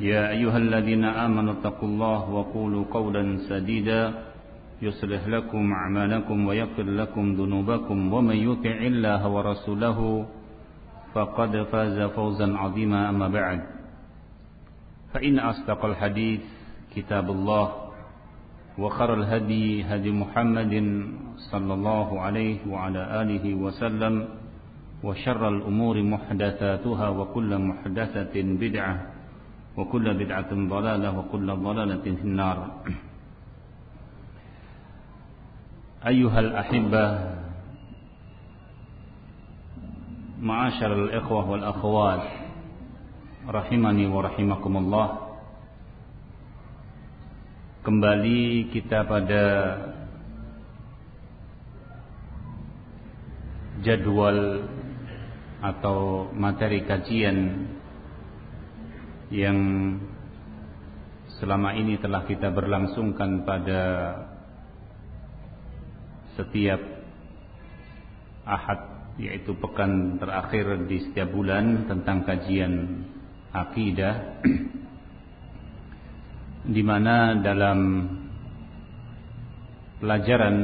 يا أيها الذين آمنوا اتقوا الله وقولوا قولا سديدا يصلح لكم أعمالكم ويغفر لكم ذنوبكم ومن يطع الله ورسوله فقد فاز فوزا عظيما أما بعد. فإن أصدق الحديث كتاب الله وخر الهدي هدي محمد صلى الله عليه وعلى آله وسلم وشر الأمور محدثاتها وكل محدثة بدعة. وكل بدعة ضلالة وكل ضلالة في النار أيها الأحبة معاشر الإخوة والأخوات rahimani wa rahimakumullah Kembali kita pada jadwal atau materi kajian yang selama ini telah kita berlangsungkan pada setiap ahad yaitu pekan terakhir di setiap bulan tentang kajian akidah di mana dalam pelajaran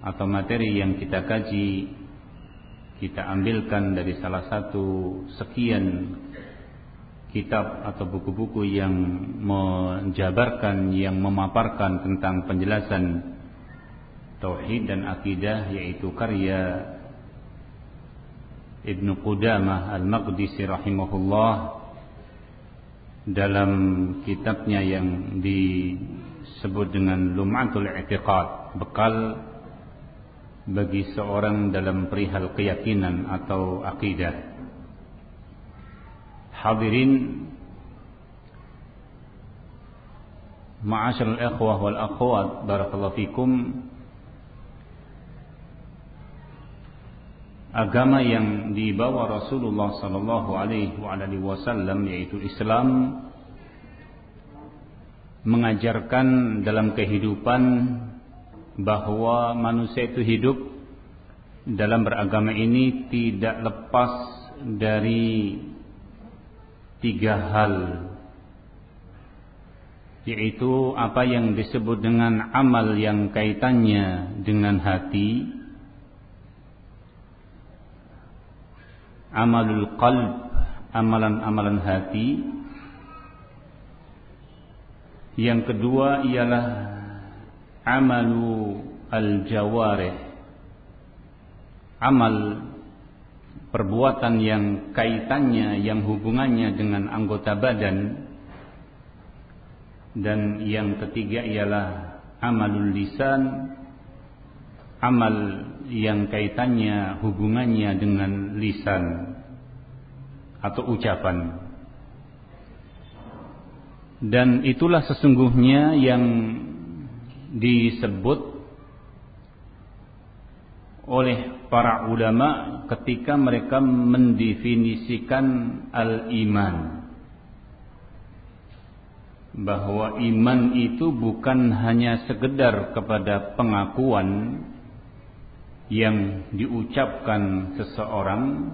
atau materi yang kita kaji kita ambilkan dari salah satu sekian kitab atau buku-buku yang menjabarkan yang memaparkan tentang penjelasan tauhid dan akidah yaitu karya Ibnu Qudamah Al-Maqdisi rahimahullah dalam kitabnya yang disebut dengan Lum'atul I'tiqad bekal bagi seorang dalam perihal keyakinan atau akidah Hadirin Ma'asyarul ikhwah wal akhwat Barakallahu fikum. Agama yang dibawa Rasulullah sallallahu alaihi wasallam yaitu Islam mengajarkan dalam kehidupan bahwa manusia itu hidup dalam beragama ini tidak lepas dari tiga hal yaitu apa yang disebut dengan amal yang kaitannya dengan hati amalul qalb amalan-amalan hati. Yang kedua ialah amalu al-jawarih amal perbuatan yang kaitannya yang hubungannya dengan anggota badan. Dan yang ketiga ialah amalul lisan amal yang kaitannya hubungannya dengan lisan atau ucapan. Dan itulah sesungguhnya yang disebut oleh para ulama ketika mereka mendefinisikan al-iman. Bahwa iman itu bukan hanya sekedar kepada pengakuan yang diucapkan seseorang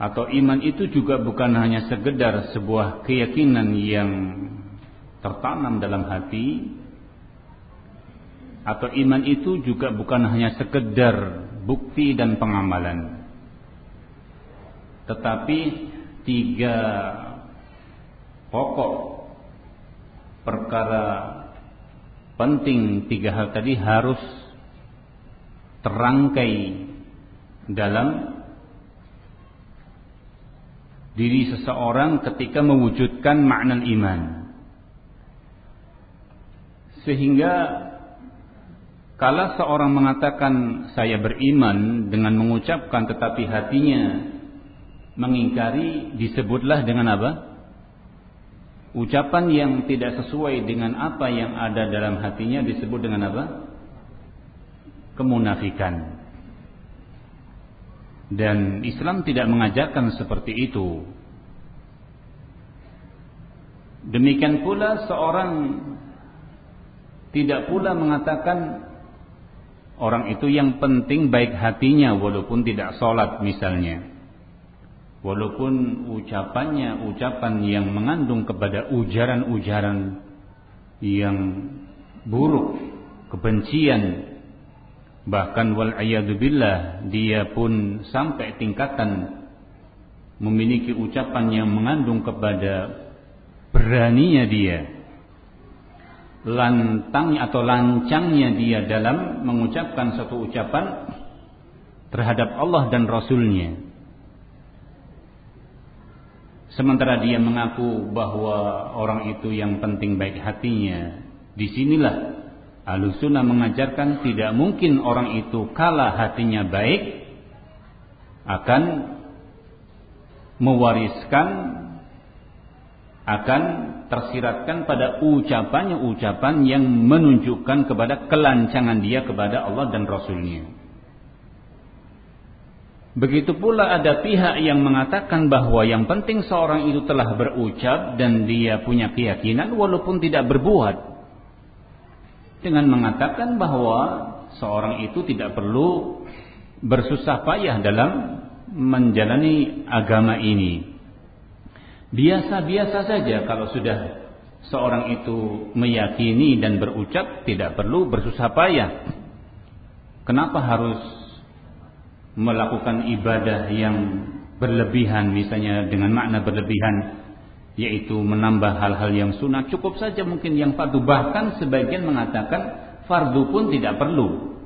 atau iman itu juga bukan hanya sekedar sebuah keyakinan yang tertanam dalam hati atau iman itu juga bukan hanya sekedar bukti dan pengamalan tetapi tiga pokok perkara penting tiga hal tadi harus terangkai dalam diri seseorang ketika mewujudkan makna iman. Sehingga kalau seorang mengatakan saya beriman dengan mengucapkan tetapi hatinya mengingkari disebutlah dengan apa? Ucapan yang tidak sesuai dengan apa yang ada dalam hatinya disebut dengan apa? Kemunafikan. Dan Islam tidak mengajarkan seperti itu. Demikian pula seorang tidak pula mengatakan orang itu yang penting baik hatinya walaupun tidak sholat misalnya. Walaupun ucapannya ucapan yang mengandung kepada ujaran-ujaran yang buruk, kebencian, Bahkan wal billah dia pun sampai tingkatan memiliki ucapan yang mengandung kepada beraninya dia lantangnya atau lancangnya dia dalam mengucapkan satu ucapan terhadap Allah dan Rasulnya. Sementara dia mengaku bahwa orang itu yang penting baik hatinya di sinilah Alusuna mengajarkan tidak mungkin orang itu kala hatinya baik akan mewariskan akan tersiratkan pada ucapannya ucapan yang menunjukkan kepada kelancangan dia kepada Allah dan Rasulnya. Begitu pula ada pihak yang mengatakan bahwa yang penting seorang itu telah berucap dan dia punya keyakinan walaupun tidak berbuat dengan mengatakan bahwa seorang itu tidak perlu bersusah payah dalam menjalani agama ini. Biasa-biasa saja kalau sudah seorang itu meyakini dan berucap tidak perlu bersusah payah. Kenapa harus melakukan ibadah yang berlebihan misalnya dengan makna berlebihan yaitu menambah hal-hal yang sunnah? Cukup saja mungkin yang fardu. Bahkan sebagian mengatakan fardu pun tidak perlu.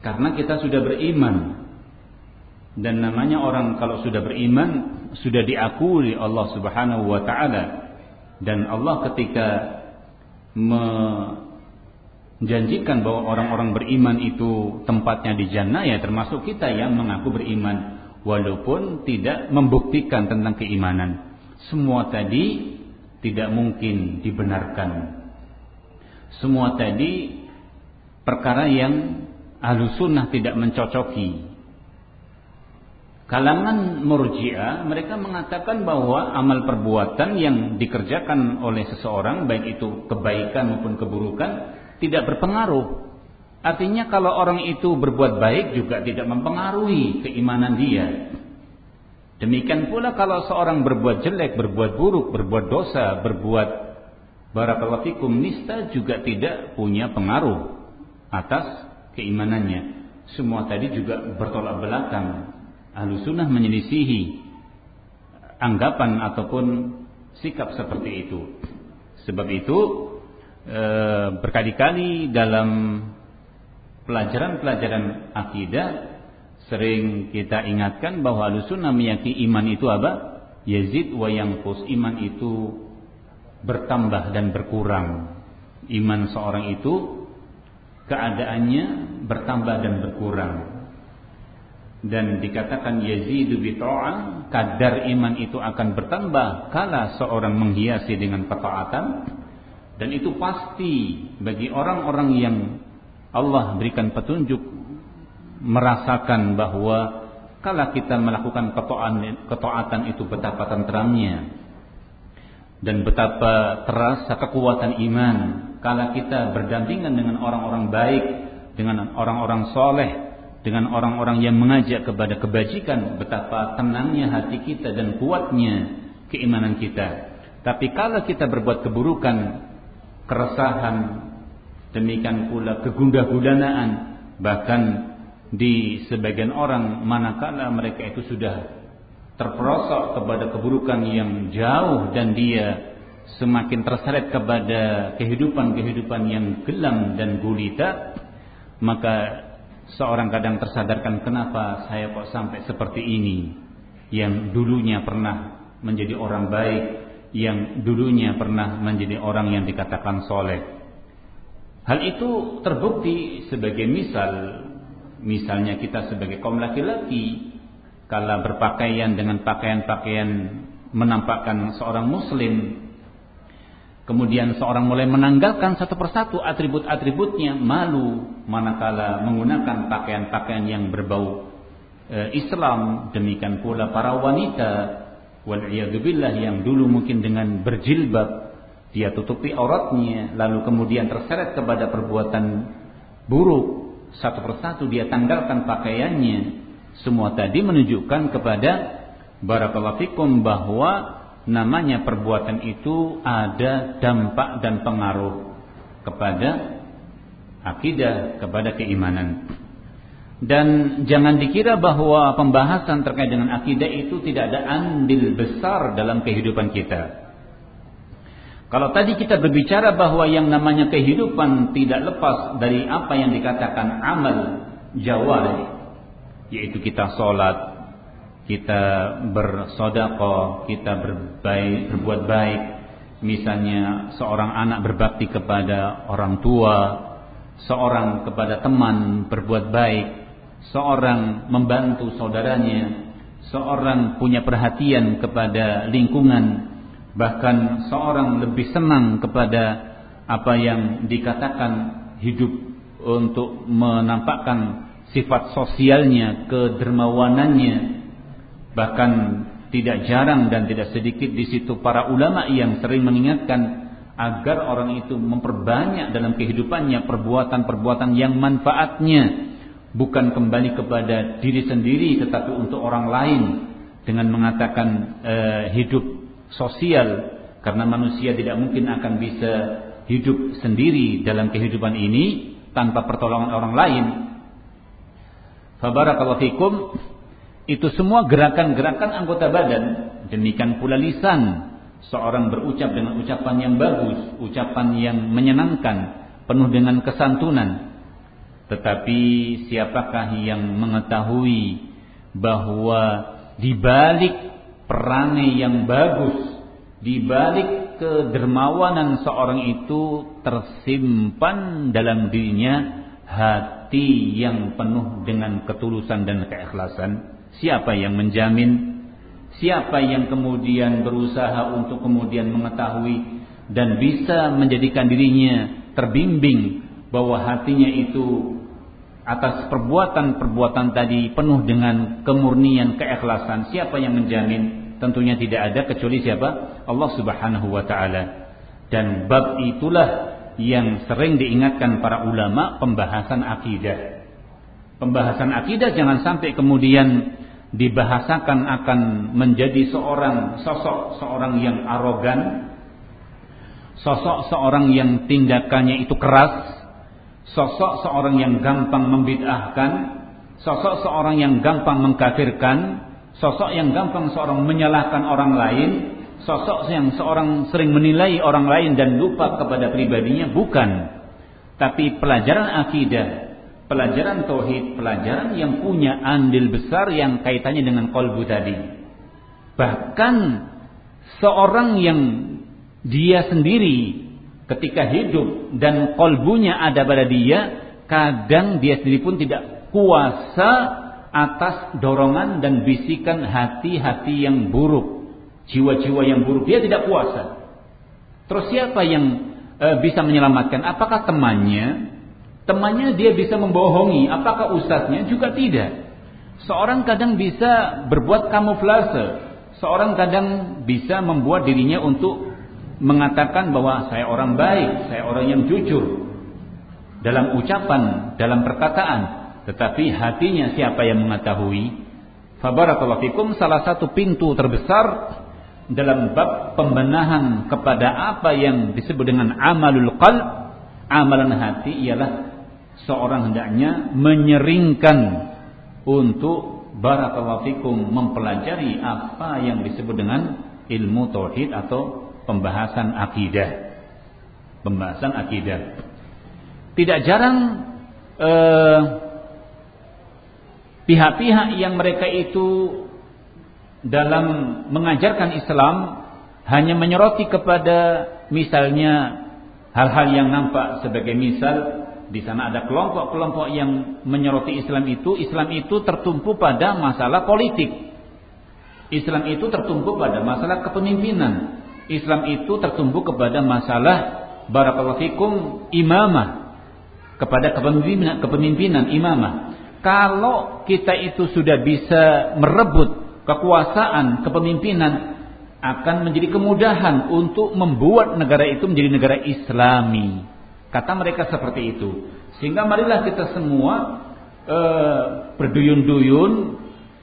Karena kita sudah beriman dan namanya orang kalau sudah beriman sudah diakui Allah Subhanahu wa taala dan Allah ketika menjanjikan bahwa orang-orang beriman itu tempatnya di jannah ya termasuk kita yang mengaku beriman walaupun tidak membuktikan tentang keimanan semua tadi tidak mungkin dibenarkan. Semua tadi perkara yang sunnah tidak mencocoki. Kalangan murjiah mereka mengatakan bahwa amal perbuatan yang dikerjakan oleh seseorang baik itu kebaikan maupun keburukan tidak berpengaruh. Artinya kalau orang itu berbuat baik juga tidak mempengaruhi keimanan dia. Demikian pula kalau seorang berbuat jelek, berbuat buruk, berbuat dosa, berbuat barakallahu nista juga tidak punya pengaruh atas keimanannya. Semua tadi juga bertolak belakang. Ahlu sunnah menyelisihi anggapan ataupun sikap seperti itu. Sebab itu e, berkali-kali dalam pelajaran-pelajaran akidah sering kita ingatkan bahwa alusunnah meyakini iman itu apa? Yazid wa yangkus. Iman itu bertambah dan berkurang. Iman seorang itu keadaannya bertambah dan berkurang. Dan dikatakan yazidu bita'ah, kadar iman itu akan bertambah kala seorang menghiasi dengan ketaatan. Dan itu pasti bagi orang-orang yang Allah berikan petunjuk merasakan bahwa kalau kita melakukan ketaatan itu betapa tenteramnya. Dan betapa terasa kekuatan iman kalau kita berdampingan dengan orang-orang baik dengan orang-orang soleh dengan orang-orang yang mengajak kepada kebajikan betapa tenangnya hati kita dan kuatnya keimanan kita. Tapi kalau kita berbuat keburukan keresahan demikian pula kegundah gulanaan bahkan di sebagian orang manakala mereka itu sudah terperosok kepada keburukan yang jauh dan dia semakin terseret kepada kehidupan-kehidupan yang gelam dan gulita, maka seorang kadang tersadarkan kenapa saya kok sampai seperti ini yang dulunya pernah menjadi orang baik, yang dulunya pernah menjadi orang yang dikatakan soleh. Hal itu terbukti sebagai misal, misalnya kita sebagai kaum laki-laki kala berpakaian dengan pakaian-pakaian menampakkan seorang muslim kemudian seorang mulai menanggalkan satu persatu atribut-atributnya malu manakala menggunakan pakaian-pakaian yang berbau e, Islam. Demikian pula para wanita wal yang dulu mungkin dengan berjilbab dia tutupi auratnya lalu kemudian terseret kepada perbuatan buruk. Satu persatu dia tanggalkan pakaiannya. Semua tadi menunjukkan kepada barakallahu fikum bahwa namanya perbuatan itu ada dampak dan pengaruh kepada akidah, kepada keimanan. Dan jangan dikira bahwa pembahasan terkait dengan akidah itu tidak ada andil besar dalam kehidupan kita. Kalau tadi kita berbicara bahwa yang namanya kehidupan tidak lepas dari apa yang dikatakan amal jawari, yaitu kita sholat, kita bersodako, kita berbaik, berbuat baik. Misalnya seorang anak berbakti kepada orang tua, seorang kepada teman berbuat baik, seorang membantu saudaranya, seorang punya perhatian kepada lingkungan, bahkan seorang lebih senang kepada apa yang dikatakan hidup untuk menampakkan sifat sosialnya, kedermawanannya, bahkan tidak jarang dan tidak sedikit di situ para ulama yang sering mengingatkan agar orang itu memperbanyak dalam kehidupannya perbuatan-perbuatan yang manfaatnya. Bukan kembali kepada diri sendiri tetapi untuk orang lain. Dengan mengatakan eh, hidup sosial karena manusia tidak mungkin akan bisa hidup sendiri dalam kehidupan ini tanpa pertolongan orang lain. Fabarakallahu fikum itu semua gerakan-gerakan anggota badan, demikian pula lisan. Seorang berucap dengan ucapan yang bagus, ucapan yang menyenangkan, penuh dengan kesantunan. Tetapi siapakah yang mengetahui bahwa di balik perangai yang bagus, di balik kedermawanan seorang itu tersimpan dalam dirinya hati yang penuh dengan ketulusan dan keikhlasan? Siapa yang menjamin? Siapa yang kemudian berusaha untuk kemudian mengetahui dan bisa menjadikan dirinya terbimbing bahwa hatinya itu atas perbuatan-perbuatan tadi penuh dengan kemurnian, keikhlasan. Siapa yang menjamin? Tentunya tidak ada kecuali siapa? Allah Subhanahu wa taala. Dan bab itulah yang sering diingatkan para ulama pembahasan akidah. Pembahasan akidah jangan sampai kemudian dibahasakan akan menjadi seorang sosok seorang yang arogan, sosok seorang yang tindakannya itu keras, sosok seorang yang gampang membid'ahkan, sosok seorang yang gampang mengkafirkan, sosok yang gampang seorang menyalahkan orang lain, sosok yang seorang sering menilai orang lain dan lupa kepada pribadinya bukan. Tapi pelajaran akidah pelajaran tauhid pelajaran yang punya andil besar yang kaitannya dengan kolbu tadi. Bahkan seorang yang dia sendiri ketika hidup dan kolbunya ada pada dia kadang dia sendiri pun tidak kuasa atas dorongan dan bisikan hati-hati yang buruk jiwa-jiwa yang buruk. Dia tidak puasa terus siapa yang e, bisa menyelamatkan? Apakah temannya temannya dia bisa membohongi apakah ustadznya? Juga tidak. Seorang kadang bisa berbuat kamuflase. Seorang kadang bisa membuat dirinya untuk mengatakan bahwa saya orang baik saya orang yang jujur. Dalam ucapan dalam perkataan. Tetapi hatinya siapa yang mengetahui? Fabarakallahu fikum salah satu pintu terbesar dalam bab pembenahan kepada apa yang disebut dengan amalul qalb, amalan hati ialah seorang hendaknya menyeringkan untuk fikum mempelajari apa yang disebut dengan ilmu tauhid atau pembahasan akidah. Pembahasan akidah. Tidak jarang eh, pihak-pihak yang mereka itu dalam mengajarkan Islam hanya menyoroti kepada misalnya hal-hal yang nampak sebagai misal di sana ada kelompok-kelompok yang menyoroti Islam itu, Islam itu tertumpu pada masalah politik. Islam itu tertumpu pada masalah kepemimpinan. Islam itu tertumpu kepada masalah barakallahu fikum imamah kepada kepemimpinan, kepemimpinan imamah. Kalau kita itu sudah bisa merebut kekuasaan kepemimpinan akan menjadi kemudahan untuk membuat negara itu menjadi negara Islami. Kata mereka seperti itu. Sehingga marilah kita semua e, berduyun-duyun,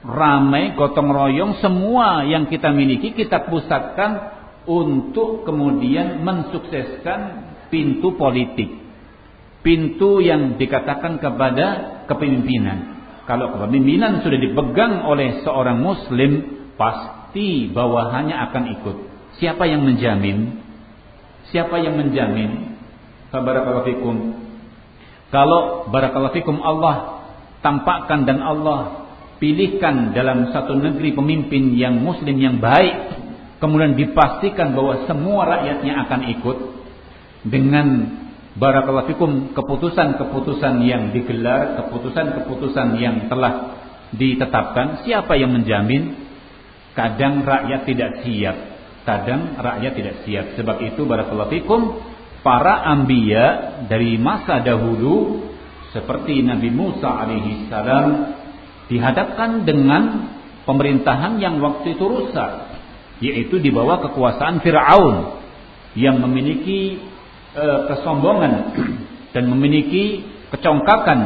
ramai, gotong royong, semua yang kita miliki kita pusatkan untuk kemudian mensukseskan pintu politik. Pintu yang dikatakan kepada kepemimpinan. Kalau kepemimpinan sudah dipegang oleh seorang muslim, pasti bawahannya akan ikut. Siapa yang menjamin? Siapa yang menjamin? Kalau barakallahu fikum Allah tampakkan dan Allah pilihkan dalam satu negeri pemimpin yang muslim yang baik, kemudian dipastikan bahwa semua rakyatnya akan ikut dengan barakallahu fikum keputusan-keputusan yang digelar, keputusan-keputusan yang telah ditetapkan, siapa yang menjamin? Kadang rakyat tidak siap, kadang rakyat tidak siap. Sebab itu barakallahu fikum para ambia dari masa dahulu seperti Nabi Musa alaihi salam dihadapkan dengan pemerintahan yang waktu itu rusak yaitu di bawah kekuasaan Firaun yang memiliki e, kesombongan dan memiliki kecongkakan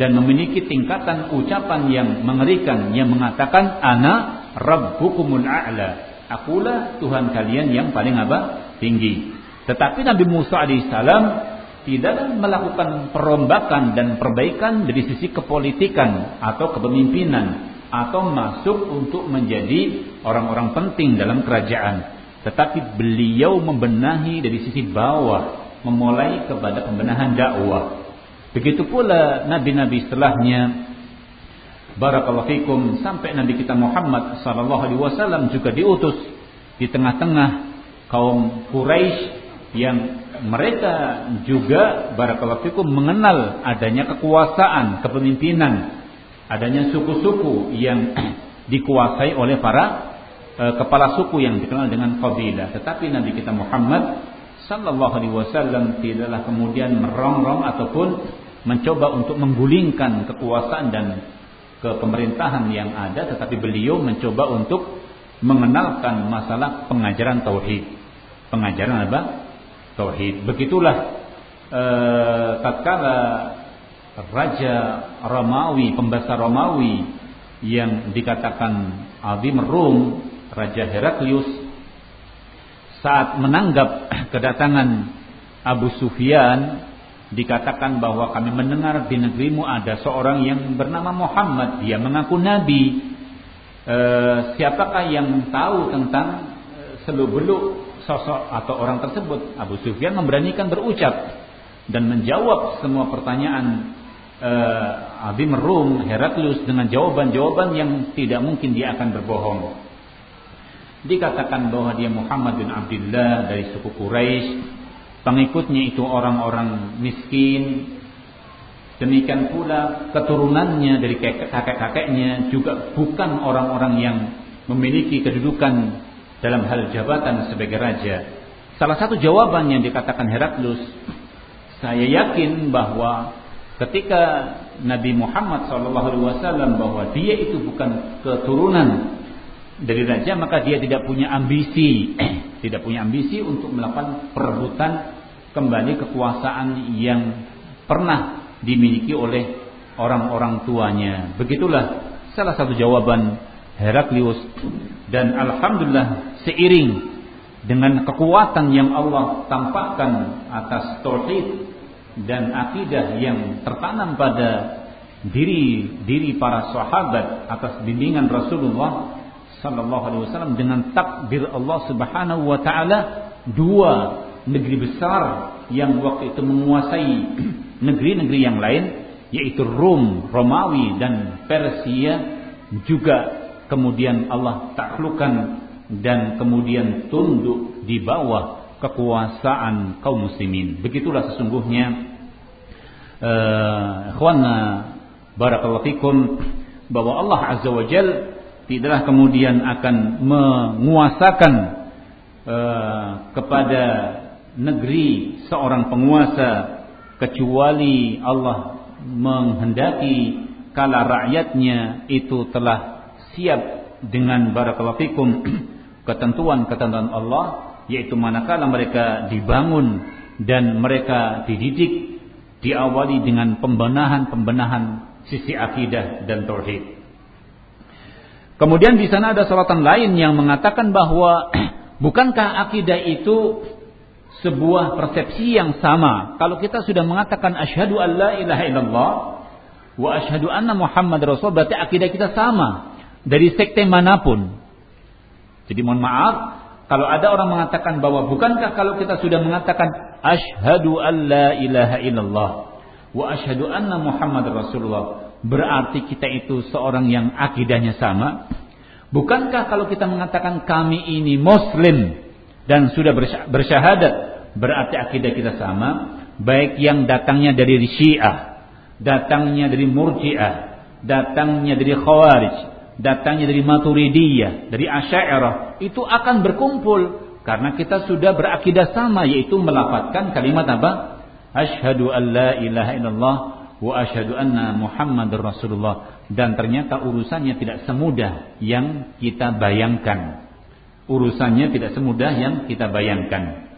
dan memiliki tingkatan ucapan yang mengerikan yang mengatakan ana rabbukumul a'la. Akulah Tuhan kalian yang paling apa? Tinggi tetapi Nabi Musa alaihissalam tidak melakukan perombakan dan perbaikan dari sisi kepolitikan atau kepemimpinan atau masuk untuk menjadi orang-orang penting dalam kerajaan. Tetapi beliau membenahi dari sisi bawah, memulai kepada pembenahan dakwah. Begitu pula nabi-nabi setelahnya. Barakallahu fikum sampai Nabi kita Muhammad sallallahu alaihi wasallam juga diutus di tengah-tengah kaum Quraisy yang mereka juga barakallahu fikum mengenal adanya kekuasaan, kepemimpinan, adanya suku-suku yang dikuasai oleh para e, kepala suku yang dikenal dengan kabilah. Tetapi Nabi kita Muhammad sallallahu alaihi wasallam tidaklah kemudian merongrong ataupun mencoba untuk menggulingkan kekuasaan dan kepemerintahan yang ada, tetapi beliau mencoba untuk mengenalkan masalah pengajaran tauhid. Pengajaran apa? Tauhid. Begitulah eh, tatkala raja Romawi, pembesar Romawi yang dikatakan Azim Rum, Raja Heraklius saat menanggap kedatangan Abu Sufyan dikatakan bahwa kami mendengar di negerimu ada seorang yang bernama Muhammad dia mengaku nabi e, siapakah yang tahu tentang e, seluk beluk sosok atau orang tersebut. Abu Sufyan memberanikan berucap dan menjawab semua pertanyaan uh, Abi Merum, Heraklius dengan jawaban-jawaban yang tidak mungkin dia akan berbohong. Dikatakan bahwa dia Muhammad bin Abdullah dari suku Quraisy, pengikutnya itu orang-orang miskin. Demikian pula keturunannya dari kakek-kakeknya juga bukan orang-orang yang memiliki kedudukan dalam hal jabatan sebagai raja. Salah satu jawaban yang dikatakan Heraklus, saya yakin bahwa ketika Nabi Muhammad SAW bahwa dia itu bukan keturunan dari raja, maka dia tidak punya ambisi, tidak punya ambisi untuk melakukan perebutan kembali kekuasaan yang pernah dimiliki oleh orang-orang tuanya. Begitulah salah satu jawaban Heraklius dan alhamdulillah seiring dengan kekuatan yang Allah tampakkan atas tauhid dan akidah yang tertanam pada diri diri para sahabat atas bimbingan Rasulullah sallallahu alaihi wasallam dengan takdir Allah Subhanahu wa taala dua negeri besar yang waktu itu menguasai negeri-negeri yang lain yaitu Rom, Romawi dan Persia juga kemudian Allah taklukkan dan kemudian tunduk di bawah kekuasaan kaum muslimin. Begitulah sesungguhnya uh, barakallahu fikum bahwa Allah Azza wa Jal tidaklah kemudian akan menguasakan uh, kepada negeri seorang penguasa kecuali Allah menghendaki kala rakyatnya itu telah siap dengan barakallahu fikum ketentuan-ketentuan Allah yaitu manakala mereka dibangun dan mereka dididik diawali dengan pembenahan-pembenahan sisi akidah dan tauhid. Kemudian di sana ada salatan lain yang mengatakan bahwa bukankah akidah itu sebuah persepsi yang sama. Kalau kita sudah mengatakan asyhadu alla ilaha illallah wa asyhadu anna Muhammad Rasul berarti akidah kita sama dari sekte mana pun. Jadi mohon maaf kalau ada orang mengatakan bahwa bukankah kalau kita sudah mengatakan asyhadu alla ilaha illallah wa asyhadu anna Muhammad Rasulullah berarti kita itu seorang yang akidahnya sama? Bukankah kalau kita mengatakan kami ini muslim dan sudah bersyahadat berarti akidah kita sama? Baik yang datangnya dari Syiah, datangnya dari Murji'ah, datangnya dari Khawarij, datangnya dari Maturidiyah, dari Asy'ariyah, itu akan berkumpul karena kita sudah berakidah sama yaitu melafatkan kalimat apa? Asyhadu an la ilaha illallah wa asyhadu anna Muhammadar Rasulullah dan ternyata urusannya tidak semudah yang kita bayangkan. Urusannya tidak semudah yang kita bayangkan.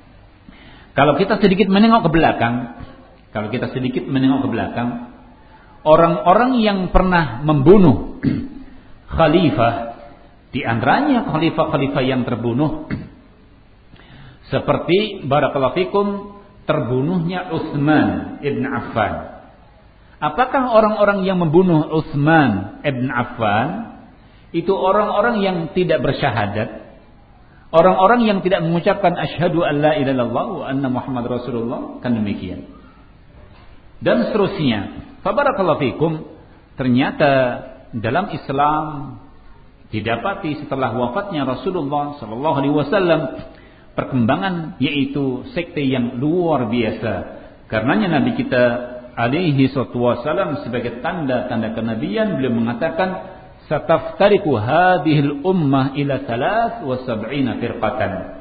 Kalau kita sedikit menengok ke belakang, kalau kita sedikit menengok ke belakang, orang-orang yang pernah membunuh khalifah di antaranya khalifah-khalifah yang terbunuh seperti barakallahu fikum terbunuhnya Utsman ibn Affan Apakah orang-orang yang membunuh Utsman ibn Affan itu orang-orang yang tidak bersyahadat? Orang-orang yang tidak mengucapkan asyhadu an la ilaha illallah wa anna Muhammad Rasulullah kan demikian. Dan seterusnya. Fabarakallahu fikum ternyata dalam Islam didapati setelah wafatnya Rasulullah sallallahu alaihi wasallam perkembangan yaitu sekte yang luar biasa. Karenanya Nabi kita alaihi wasallam sebagai tanda-tanda kenabian beliau mengatakan sataftariku hadhil ummah ila thalath wa sab'ina firqatan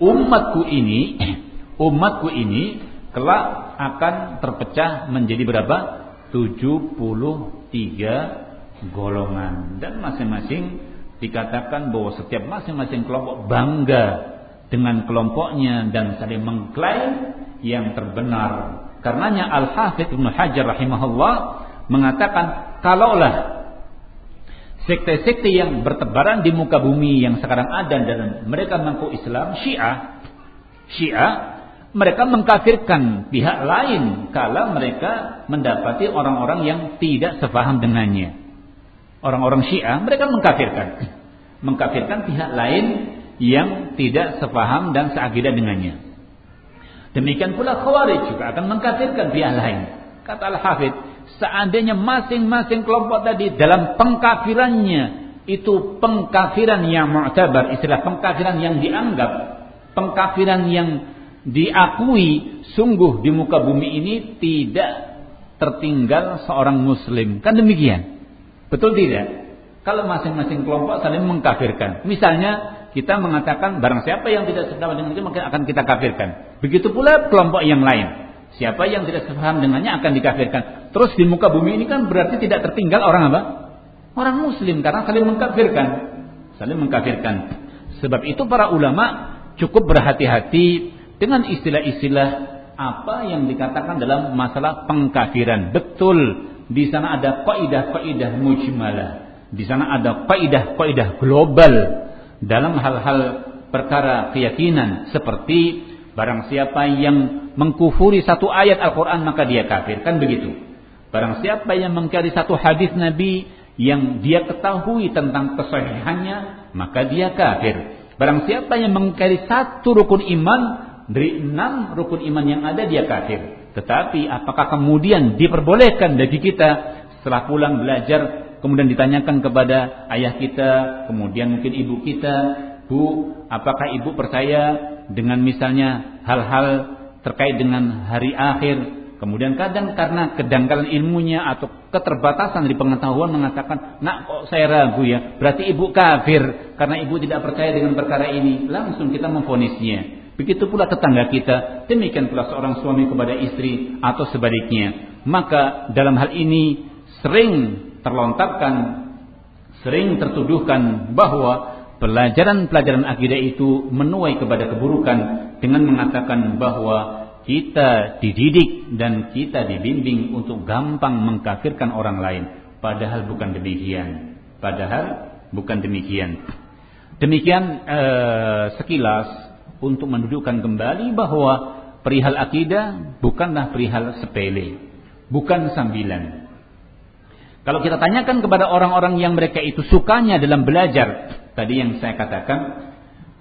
umatku ini umatku ini kelak akan terpecah menjadi berapa 73 golongan dan masing-masing dikatakan bahwa setiap masing-masing kelompok bangga dengan kelompoknya dan saling mengklaim yang terbenar Karenanya Al-Hafidh Ibnu Hajar rahimahullah mengatakan kalaulah sekte-sekte yang bertebaran di muka bumi yang sekarang ada dan mereka mengaku Islam, Syiah, Syiah, mereka mengkafirkan pihak lain kalau mereka mendapati orang-orang yang tidak sepaham dengannya. Orang-orang Syiah mereka mengkafirkan, mengkafirkan pihak lain yang tidak sepaham dan seakidah dengannya. Demikian pula Khawarij juga akan mengkafirkan pihak lain. Kata Al-Hafidh, seandainya masing-masing kelompok tadi dalam pengkafirannya itu pengkafiran yang mu'tabar, istilah pengkafiran yang dianggap, pengkafiran yang diakui sungguh di muka bumi ini tidak tertinggal seorang muslim. Kan demikian? Betul tidak? Kalau masing-masing kelompok saling mengkafirkan. Misalnya kita mengatakan barang siapa yang tidak sepaham dengan itu maka akan kita kafirkan. Begitu pula kelompok yang lain. Siapa yang tidak sepaham dengannya akan dikafirkan. Terus di muka bumi ini kan berarti tidak tertinggal orang apa? Orang muslim karena saling mengkafirkan. Saling mengkafirkan. Sebab itu para ulama cukup berhati-hati dengan istilah-istilah apa yang dikatakan dalam masalah pengkafiran. Betul, di sana ada kaidah-kaidah mujmalah. Di sana ada kaidah-kaidah global dalam hal-hal perkara keyakinan seperti barang siapa yang mengkufuri satu ayat Al-Quran maka dia kafir kan begitu Barang siapa yang mengkari satu hadis Nabi yang dia ketahui tentang kesahihannya, maka dia kafir. Barang siapa yang mengkari satu rukun iman dari enam rukun iman yang ada, dia kafir. Tetapi apakah kemudian diperbolehkan bagi kita setelah pulang belajar kemudian ditanyakan kepada ayah kita, kemudian mungkin ibu kita, Bu, apakah ibu percaya dengan misalnya hal-hal terkait dengan hari akhir, kemudian kadang karena kedangkalan ilmunya atau keterbatasan di pengetahuan mengatakan, nak kok saya ragu ya, berarti ibu kafir karena ibu tidak percaya dengan perkara ini. Langsung kita memfonisnya. Begitu pula tetangga kita, demikian pula seorang suami kepada istri atau sebaliknya. Maka dalam hal ini sering terlontarkan, sering tertuduhkan bahwa pelajaran-pelajaran akidah itu menuai kepada keburukan dengan mengatakan bahwa kita dididik dan kita dibimbing untuk gampang mengkafirkan orang lain. Padahal bukan demikian. Padahal bukan demikian. Demikian eh, sekilas untuk mendudukkan kembali bahwa perihal akidah bukanlah perihal sepele bukan sambilan kalau kita tanyakan kepada orang-orang yang mereka itu sukanya dalam belajar, tadi yang saya katakan,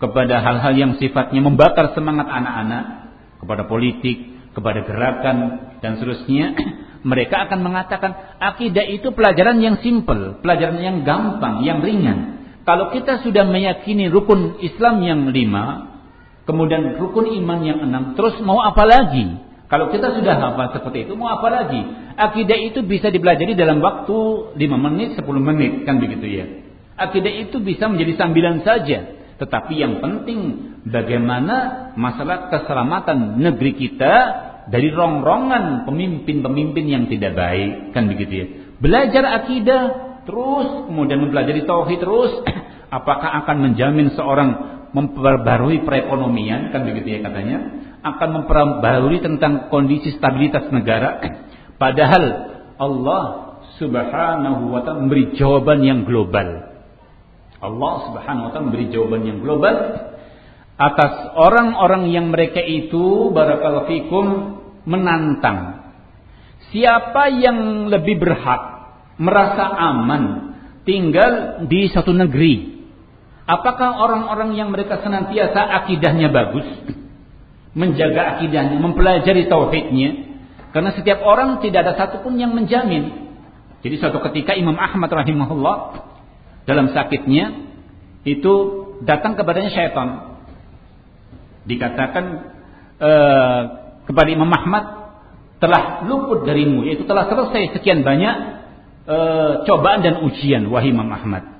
kepada hal-hal yang sifatnya membakar semangat anak-anak, kepada politik, kepada gerakan, dan seterusnya, mereka akan mengatakan akidah itu pelajaran yang simple, pelajaran yang gampang, yang ringan. Kalau kita sudah meyakini rukun Islam yang lima, kemudian rukun iman yang enam, terus mau apa lagi? Kalau kita sudah hafal seperti itu, mau apa lagi? Akidah itu bisa dipelajari dalam waktu 5 menit, 10 menit, kan begitu ya. Akidah itu bisa menjadi sambilan saja. Tetapi yang penting bagaimana masalah keselamatan negeri kita dari rongrongan pemimpin-pemimpin yang tidak baik, kan begitu ya. Belajar akidah terus, kemudian mempelajari tauhid terus, apakah akan menjamin seorang memperbarui perekonomian, kan begitu ya katanya akan memperbarui tentang kondisi stabilitas negara. Padahal Allah Subhanahu wa taala memberi jawaban yang global. Allah Subhanahu wa taala memberi jawaban yang global atas orang-orang yang mereka itu barakallahu fikum menantang. Siapa yang lebih berhak merasa aman tinggal di satu negeri apakah orang-orang yang mereka senantiasa akidahnya bagus menjaga akidahnya, mempelajari tauhidnya. Karena setiap orang tidak ada satupun yang menjamin. Jadi suatu ketika Imam Ahmad rahimahullah dalam sakitnya itu datang kepadanya syaitan. Dikatakan uh, kepada Imam Ahmad telah luput darimu, yaitu telah selesai sekian banyak uh, cobaan dan ujian wahai Imam Ahmad.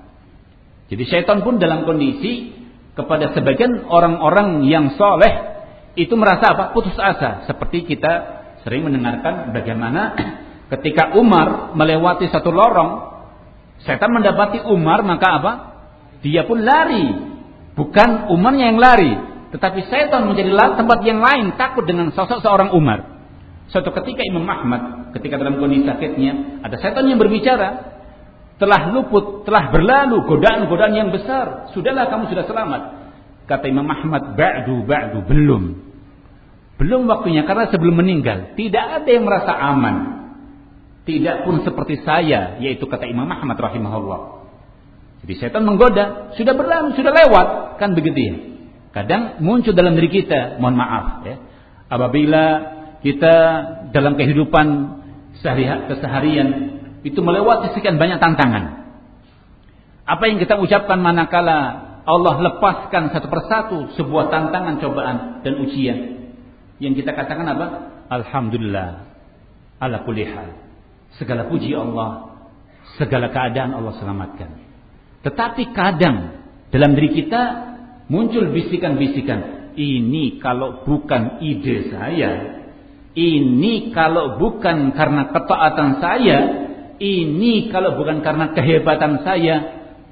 Jadi syaitan pun dalam kondisi kepada sebagian orang-orang yang soleh itu merasa apa? Putus asa. Seperti kita sering mendengarkan bagaimana ketika Umar melewati satu lorong, setan mendapati Umar maka apa? Dia pun lari. Bukan Umarnya yang lari, tetapi setan menjadi tempat yang lain takut dengan sosok seorang Umar. Suatu ketika Imam Ahmad ketika dalam kondisi sakitnya ada setan yang berbicara telah luput, telah berlalu godaan-godaan yang besar. Sudahlah kamu sudah selamat. Kata Imam Ahmad, ba'du ba'du belum. Belum waktunya karena sebelum meninggal tidak ada yang merasa aman. Tidak pun seperti saya, yaitu kata Imam Ahmad rahimahullah. Jadi setan menggoda, sudah berlalu, sudah lewat, kan begitu ya. Kadang muncul dalam diri kita, mohon maaf ya. Apabila kita dalam kehidupan keseharian itu melewati sekian banyak tantangan. Apa yang kita ucapkan manakala Allah lepaskan satu persatu sebuah tantangan, cobaan dan ujian. Yang kita katakan apa? Alhamdulillah. Ala kulli. Segala puji Allah, segala keadaan Allah selamatkan. Tetapi kadang dalam diri kita muncul bisikan-bisikan, ini kalau bukan ide saya, ini kalau bukan karena ketaatan saya, ini kalau bukan karena kehebatan saya,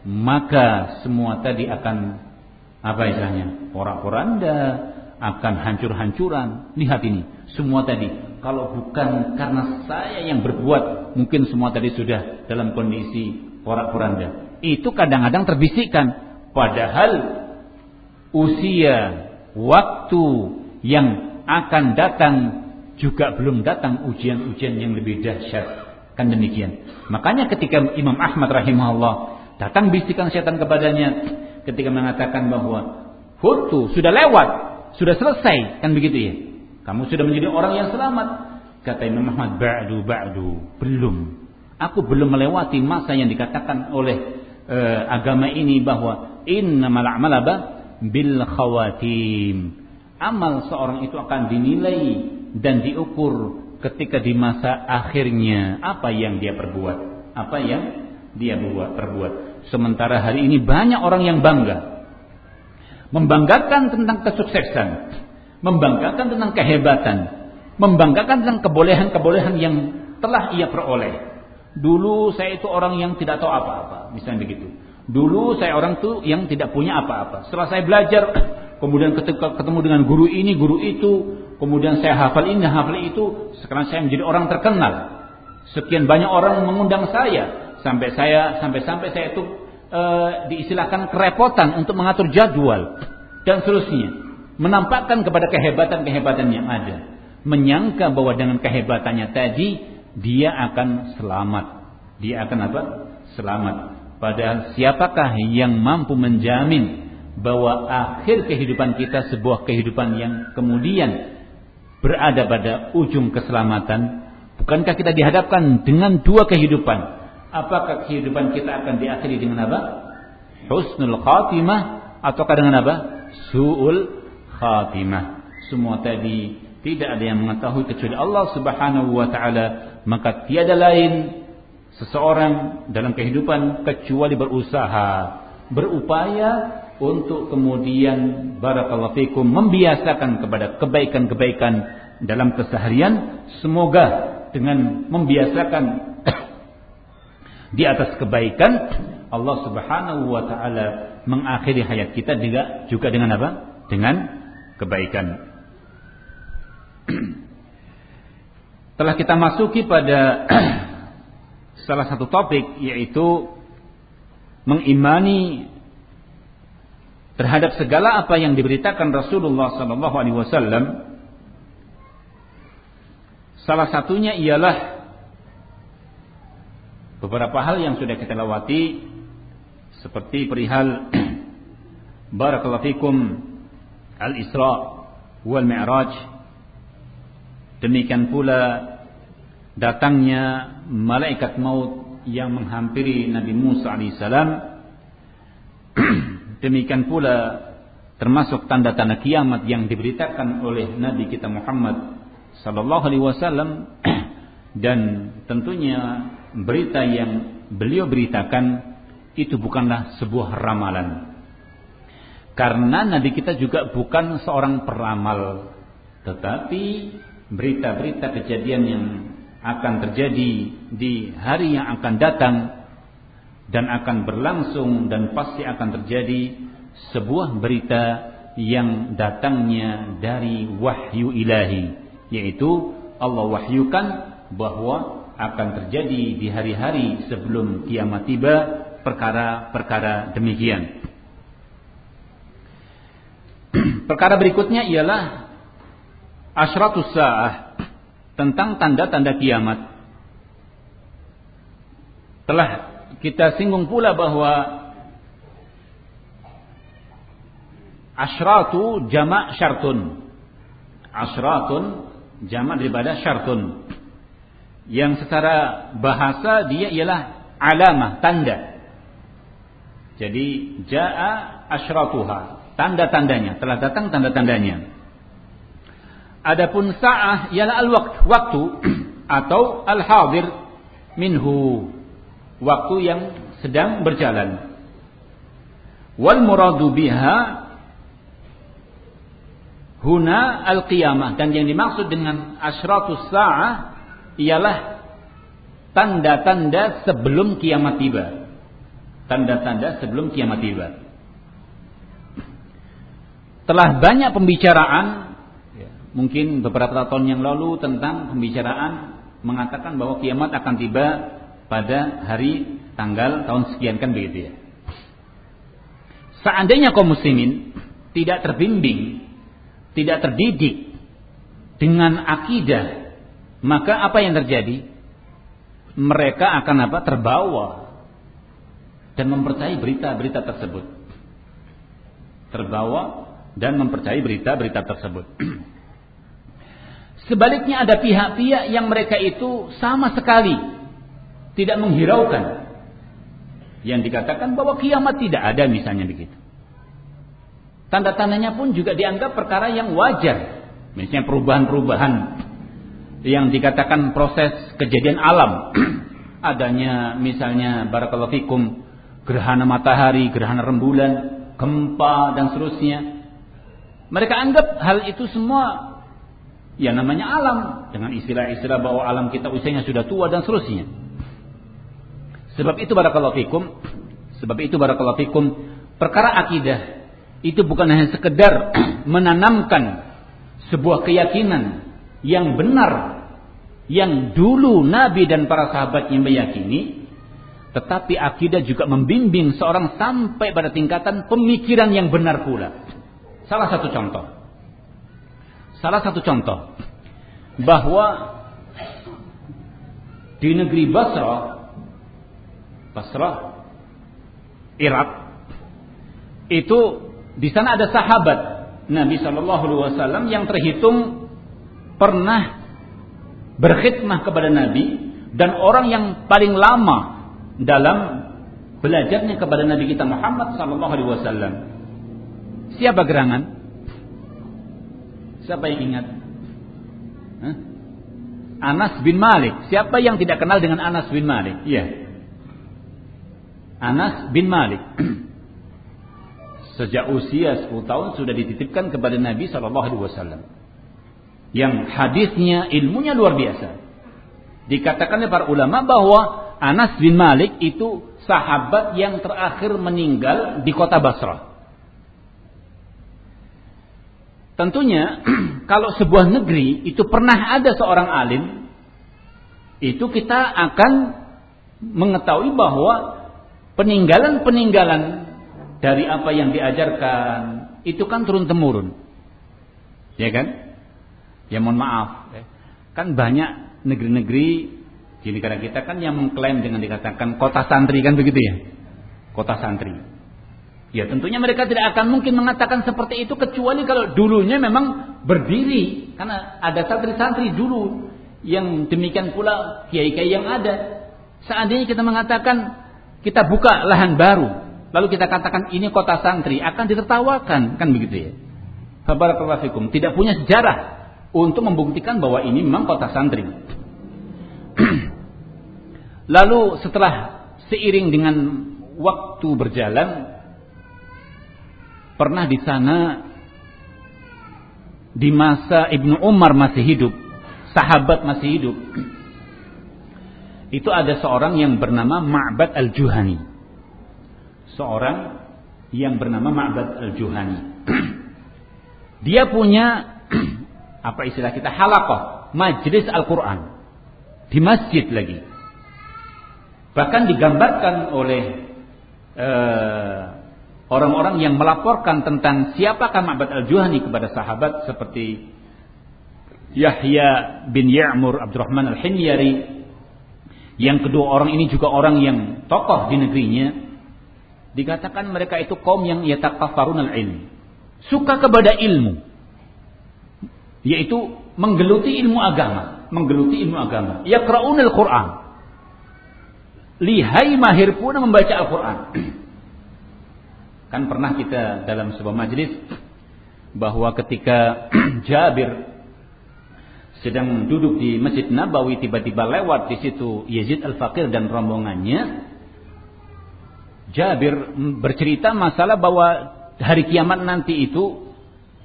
maka semua tadi akan apa istilahnya? Porak-poranda, akan hancur-hancuran. Lihat ini, semua tadi. Kalau bukan karena saya yang berbuat, mungkin semua tadi sudah dalam kondisi porak-poranda. Itu kadang-kadang terbisikkan. Padahal usia, waktu yang akan datang juga belum datang ujian-ujian yang lebih dahsyat Kan demikian. Makanya ketika Imam Ahmad rahimahullah datang bisikan setan kepadanya ketika mengatakan bahwa Hutu sudah lewat, sudah selesai, kan begitu ya. Kamu sudah menjadi orang yang selamat. Kata Imam Ahmad, ba'du ba'du, belum. Aku belum melewati masa yang dikatakan oleh uh, agama ini bahwa innamal a'malaba bil khawatim. Amal seorang itu akan dinilai dan diukur ketika di masa akhirnya apa yang dia perbuat, apa yang dia buat perbuat. Sementara hari ini banyak orang yang bangga membanggakan tentang kesuksesan, membanggakan tentang kehebatan, membanggakan tentang kebolehan-kebolehan yang telah ia peroleh. Dulu saya itu orang yang tidak tahu apa-apa, misalnya begitu. Dulu saya orang tuh yang tidak punya apa-apa. Setelah saya belajar, kemudian ketemu dengan guru ini, guru itu, kemudian saya hafal ini, hafal itu, sekarang saya menjadi orang terkenal. Sekian banyak orang mengundang saya, sampai saya sampai-sampai saya itu e, diistilahkan kerepotan untuk mengatur jadwal dan seterusnya. Menampakkan kepada kehebatan-kehebatan yang ada. Menyangka bahwa dengan kehebatannya tadi dia akan selamat. Dia akan apa? Selamat. Padahal siapakah yang mampu menjamin bahwa akhir kehidupan kita sebuah kehidupan yang kemudian berada pada ujung keselamatan? Bukankah kita dihadapkan dengan dua kehidupan? Apakah kehidupan kita akan diakhiri dengan apa? Husnul khatimah ataukah dengan apa? Su'ul khatimah. Semua tadi tidak ada yang mengetahui kecuali Allah Subhanahu wa taala, maka tiada lain seseorang dalam kehidupan kecuali berusaha, berupaya untuk kemudian barakallahu fikum membiasakan kepada kebaikan-kebaikan dalam keseharian semoga dengan membiasakan di atas kebaikan Allah Subhanahu wa taala mengakhiri hayat kita juga juga dengan apa? Dengan kebaikan. Telah kita masuki pada salah satu topik yaitu mengimani terhadap segala apa yang diberitakan Rasulullah sallallahu alaihi wasallam salah satunya ialah beberapa hal yang sudah kita lewati seperti perihal barakallahu fikum al-Isra wal Mi'raj. Demikian pula datangnya malaikat maut yang menghampiri Nabi Musa alaihissalam demikian pula termasuk tanda-tanda kiamat yang diberitakan oleh Nabi kita Muhammad sallallahu alaihi wasallam. Dan tentunya berita yang beliau beritakan itu bukanlah sebuah ramalan. Karena Nabi kita juga bukan seorang peramal tetapi berita-berita kejadian yang akan terjadi di hari yang akan datang dan akan berlangsung dan pasti akan terjadi sebuah berita yang datangnya dari wahyu ilahi yaitu Allah wahyukan bahwa akan terjadi di hari-hari sebelum kiamat tiba perkara-perkara demikian. perkara berikutnya ialah asyratus sa'ah tentang tanda-tanda kiamat. Telah kita singgung pula bahwa asyratu jamak syartun. Asratun jamak daripada syartun. Yang secara bahasa dia ialah alamah, tanda. Jadi jaa asyratuha, tanda-tandanya, telah datang tanda-tandanya. Adapun sa'ah ialah al-waqt, waktu atau al-hadir minhu, waktu yang sedang berjalan. Wal muradu biha huna al-qiyamah dan yang dimaksud dengan asyratus sa'ah ialah tanda-tanda sebelum kiamat tiba. Tanda-tanda sebelum kiamat tiba. Telah banyak pembicaraan mungkin beberapa tahun yang lalu tentang pembicaraan mengatakan bahwa kiamat akan tiba pada hari tanggal tahun sekian kan begitu ya. Seandainya kaum muslimin tidak terbimbing, tidak terdidik dengan akidah, maka apa yang terjadi? mereka akan apa? Terbawa dan mempercayai berita-berita tersebut. Terbawa dan mempercayai berita-berita tersebut. Sebaliknya ada pihak-pihak yang mereka itu sama sekali tidak menghiraukan. Yang dikatakan bahwa kiamat tidak ada misalnya begitu. Tanda-tandanya pun juga dianggap perkara yang wajar. Misalnya perubahan-perubahan yang dikatakan proses kejadian alam. Adanya misalnya barakallahu fikum gerhana matahari, gerhana rembulan, gempa dan seterusnya. Mereka anggap hal itu semua ya namanya alam dengan istilah-istilah bahwa alam kita usianya sudah tua dan seterusnya. Sebab itu barakallahu fikum, sebab itu barakallahu fikum, perkara akidah itu bukan hanya sekedar menanamkan sebuah keyakinan yang benar yang dulu Nabi dan para sahabat yang meyakini tetapi akidah juga membimbing seorang sampai pada tingkatan pemikiran yang benar pula. Salah satu contoh. Salah satu contoh bahwa di negeri Basra Basra Irak itu di sana ada sahabat Nabi Shallallahu Alaihi Wasallam yang terhitung pernah berkhidmah kepada Nabi dan orang yang paling lama dalam belajarnya kepada Nabi kita Muhammad Shallallahu Alaihi Wasallam. Siapa gerangan? Siapa yang ingat? Anas bin Malik. Siapa yang tidak kenal dengan Anas bin Malik? Iya. Anas bin Malik. sejak usia 10 tahun sudah dititipkan kepada Nabi Shallallahu Alaihi Wasallam. Yang hadisnya ilmunya luar biasa. Dikatakan oleh para ulama bahwa Anas bin Malik itu sahabat yang terakhir meninggal di kota Basrah. Tentunya kalau sebuah negeri itu pernah ada seorang alim, itu kita akan mengetahui bahwa peninggalan-peninggalan dari apa yang diajarkan itu kan turun temurun. Ya kan? Ya mohon maaf. Kan banyak negeri-negeri di negara kita kan yang mengklaim dengan dikatakan kota santri kan begitu ya? Kota santri. Ya tentunya mereka tidak akan mungkin mengatakan seperti itu kecuali kalau dulunya memang berdiri karena ada santri-santri dulu yang demikian pula kiai-kiai yang ada. Seandainya kita mengatakan kita buka lahan baru, lalu kita katakan ini kota santri akan ditertawakan kan begitu ya? Fabarakallahu tidak punya sejarah untuk membuktikan bahwa ini memang kota santri. Lalu setelah seiring dengan waktu berjalan pernah di sana di masa Ibnu Umar masih hidup sahabat masih hidup itu ada seorang yang bernama Ma'bad Al-Juhani seorang yang bernama Ma'bad al-Juhani. Dia punya apa istilah kita halaqah, majlis Al-Qur'an di masjid lagi. Bahkan digambarkan oleh uh, orang-orang yang melaporkan tentang siapakah Ma'bad al-Juhani kepada sahabat seperti Yahya bin Ya'mur Abdurrahman al-Himyari. Yang kedua orang ini juga orang yang tokoh di negerinya Dikatakan mereka itu kaum yang yatakaffarun al-ilm. Suka kepada ilmu. Yaitu menggeluti ilmu agama. Menggeluti ilmu agama. Yakra'un al-Quran. Lihai mahir pun membaca Al-Quran. kan pernah kita dalam sebuah majlis bahwa ketika Jabir sedang duduk di Masjid Nabawi tiba-tiba lewat di situ Yazid Al-Fakir dan rombongannya Jabir bercerita masalah bahwa hari kiamat nanti itu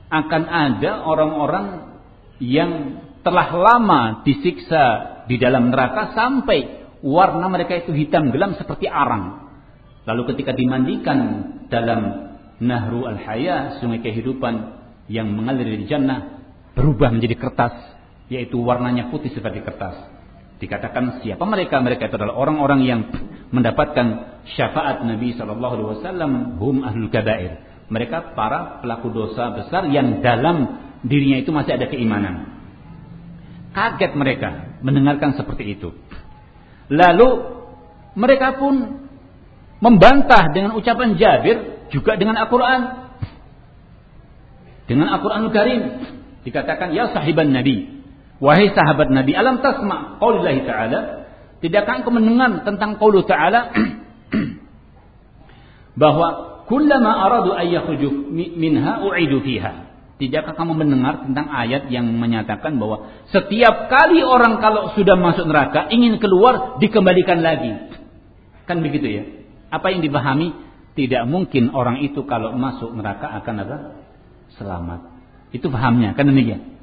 akan ada orang-orang yang telah lama disiksa di dalam neraka sampai warna mereka itu hitam gelam seperti arang. Lalu ketika dimandikan dalam Nahru Al-Haya, sungai kehidupan yang mengalir di jannah, berubah menjadi kertas, yaitu warnanya putih seperti kertas. Dikatakan siapa mereka? Mereka itu adalah orang-orang yang mendapatkan syafaat Nabi Shallallahu Alaihi Wasallam. Hum ahlul kabair. Mereka para pelaku dosa besar yang dalam dirinya itu masih ada keimanan. Kaget mereka mendengarkan seperti itu. Lalu mereka pun membantah dengan ucapan Jabir juga dengan Al-Quran. Dengan Al-Quranul Karim. Dikatakan, Ya sahiban Nabi. Wahai sahabat Nabi, alam tasma' qawlillahi ta'ala. Tidakkah engkau mendengar tentang qaulu ta'ala bahwa kullama aradu ayyakhruju minha u'idu fiha. Tidakkah kamu mendengar tentang ayat yang menyatakan bahwa setiap kali orang kalau sudah masuk neraka ingin keluar dikembalikan lagi. Kan begitu ya? Apa yang dipahami? Tidak mungkin orang itu kalau masuk neraka akan apa? Selamat. Itu pahamnya, kan demikian.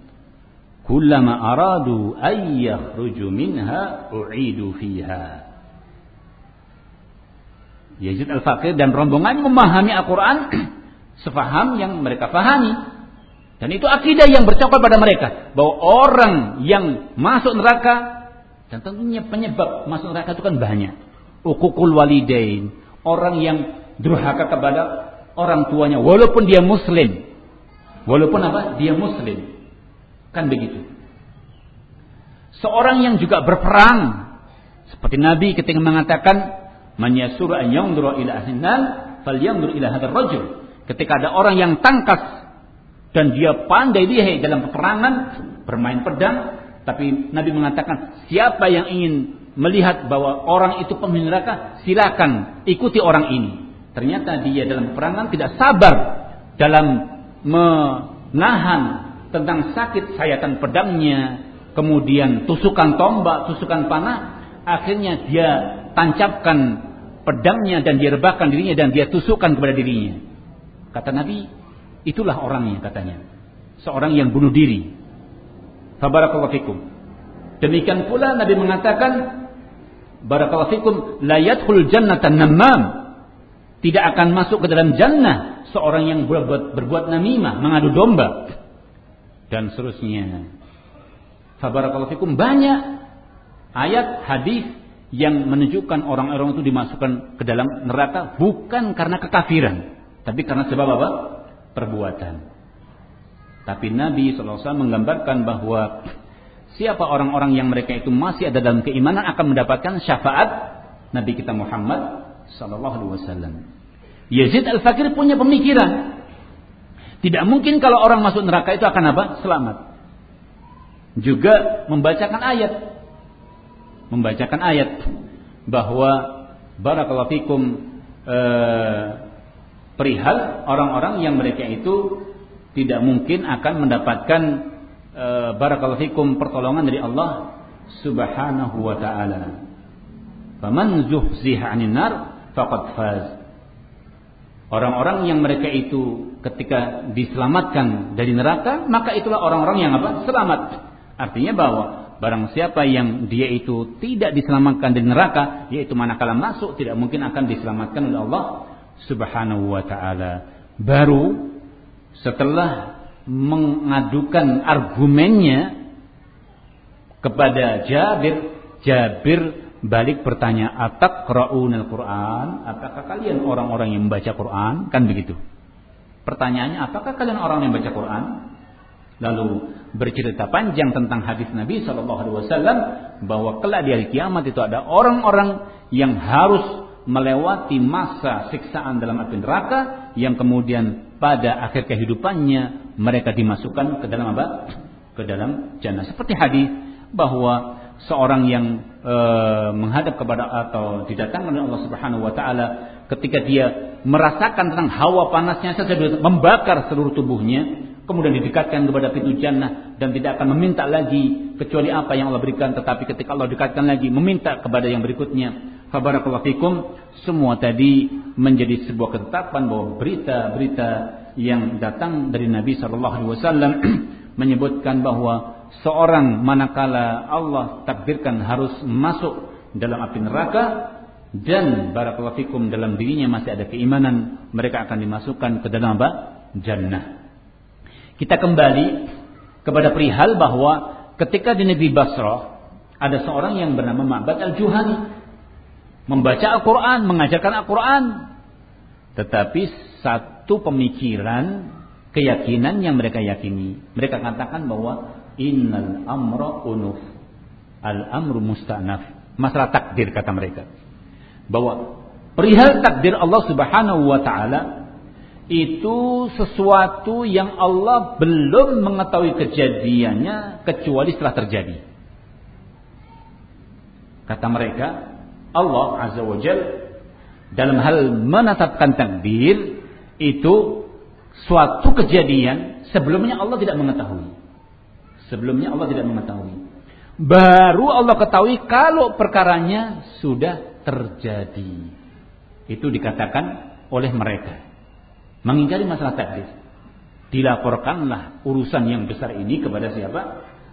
Kullama aradu ayyakhruju minha u'idu fiha. Yazid al-Faqir dan rombongan memahami Al-Quran sefaham yang mereka pahami. Dan itu akidah yang bercokol pada mereka. Bahwa orang yang masuk neraka, dan tentunya penyebab masuk neraka itu kan banyak. Ukukul walidain. Orang yang durhaka kepada orang tuanya. Walaupun dia muslim. Walaupun apa? Dia muslim. Kan begitu. Seorang yang juga berperang seperti Nabi ketika mengatakan man an yanzura ila ahlinan falyanzur ila hadzal rajul. Ketika ada orang yang tangkas dan dia pandai lihai dalam peperangan, bermain pedang, tapi Nabi mengatakan siapa yang ingin melihat bahwa orang itu penghuni neraka, silakan ikuti orang ini. Ternyata dia dalam peperangan tidak sabar dalam menahan tentang sakit sayatan pedangnya, kemudian tusukan tombak, tusukan panah, akhirnya dia tancapkan pedangnya dan dia rebahkan dirinya dan dia tusukkan kepada dirinya. Kata Nabi, itulah orangnya katanya. Seorang yang bunuh diri. Fabarakallahu fikum. Demikian pula Nabi mengatakan, Barakallahu fikum, la yadkhul jannatan namam. Tidak akan masuk ke dalam jannah seorang yang berbuat, berbuat namimah, mengadu domba dan seterusnya. Fabarakallahu fikum banyak ayat hadis yang menunjukkan orang-orang itu dimasukkan ke dalam neraka bukan karena kekafiran, tapi karena sebab apa? Perbuatan. Tapi Nabi SAW menggambarkan bahwa siapa orang-orang yang mereka itu masih ada dalam keimanan akan mendapatkan syafaat Nabi kita Muhammad Wasallam. Yazid Al Fakir punya pemikiran tidak mungkin kalau orang masuk neraka itu akan apa? Selamat. Juga membacakan ayat. Membacakan ayat bahwa barakallahu fikum eh, perihal orang-orang yang mereka itu tidak mungkin akan mendapatkan eh, barakallahu fikum pertolongan dari Allah Subhanahu wa taala. Faman zuhziha nar faqad faz. Orang-orang yang mereka itu ketika diselamatkan dari neraka, maka itulah orang-orang yang apa? Selamat. Artinya bahwa barang siapa yang dia itu tidak diselamatkan dari neraka, yaitu manakala masuk tidak mungkin akan diselamatkan oleh Allah Subhanahu wa taala. Baru setelah mengadukan argumennya kepada Jabir, Jabir balik bertanya, atak al Quran? Apakah kalian orang-orang yang membaca Quran? Kan begitu. Pertanyaannya, apakah kalian orang yang membaca Quran? Lalu bercerita panjang tentang hadis Nabi Shallallahu Alaihi Wasallam bahwa kelak di hari kiamat itu ada orang-orang yang harus melewati masa siksaan dalam api neraka yang kemudian pada akhir kehidupannya mereka dimasukkan ke dalam apa? Ke dalam jannah. Seperti hadis bahwa seorang yang e, menghadap kepada atau didatangkan oleh Allah Subhanahu wa taala ketika dia merasakan tentang hawa panasnya saja membakar seluruh tubuhnya kemudian didekatkan kepada pintu jannah dan tidak akan meminta lagi kecuali apa yang Allah berikan. Tetapi ketika Allah dekatkan lagi meminta kepada yang berikutnya. Fabarakallahu fikum. Semua tadi menjadi sebuah ketetapan bahwa berita-berita yang datang dari Nabi sallallahu alaihi wasallam menyebutkan bahwa seorang manakala Allah takdirkan harus masuk dalam api neraka dan barakallahu fikum dalam dirinya masih ada keimanan mereka akan dimasukkan ke dalam apa? jannah. Kita kembali kepada perihal bahwa ketika di negeri Basrah ada seorang yang bernama Ma'bad Al-Juhani membaca Al-Qur'an, mengajarkan Al-Qur'an. Tetapi satu pemikiran, keyakinan yang mereka yakini, mereka katakan bahwa innal amra unuf al amru musta'naf masalah takdir kata mereka. Bahwa perihal takdir Allah Subhanahu wa taala itu sesuatu yang Allah belum mengetahui kejadiannya kecuali setelah terjadi. Kata mereka, Allah Azza wa Jal dalam hal menetapkan takdir itu suatu kejadian sebelumnya Allah tidak mengetahui. Sebelumnya Allah tidak mengetahui. Baru Allah ketahui kalau perkaranya sudah terjadi. Itu dikatakan oleh mereka. Mengingkari masalah takdir. Dilaporkanlah urusan yang besar ini kepada siapa?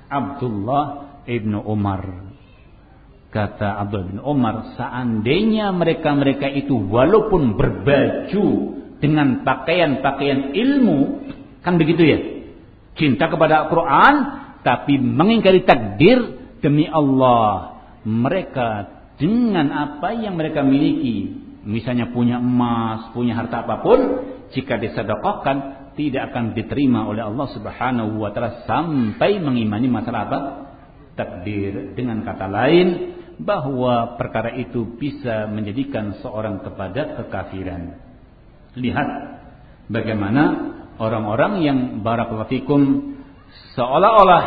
Abdullah ibnu Umar. Kata Abdullah bin Umar, seandainya mereka-mereka itu walaupun berbaju dengan pakaian-pakaian ilmu, kan begitu ya? Cinta kepada Al-Quran, tapi mengingkari takdir demi Allah. Mereka dengan apa yang mereka miliki misalnya punya emas punya harta apa pun jika disedekahkan tidak akan diterima oleh Allah Subhanahu wa taala sampai mengimani masalah apa? Takdir. Dengan kata lain bahwa perkara itu bisa menjadikan seorang kepada kekafiran. Lihat bagaimana orang-orang yang barakallahu fikum seolah-olah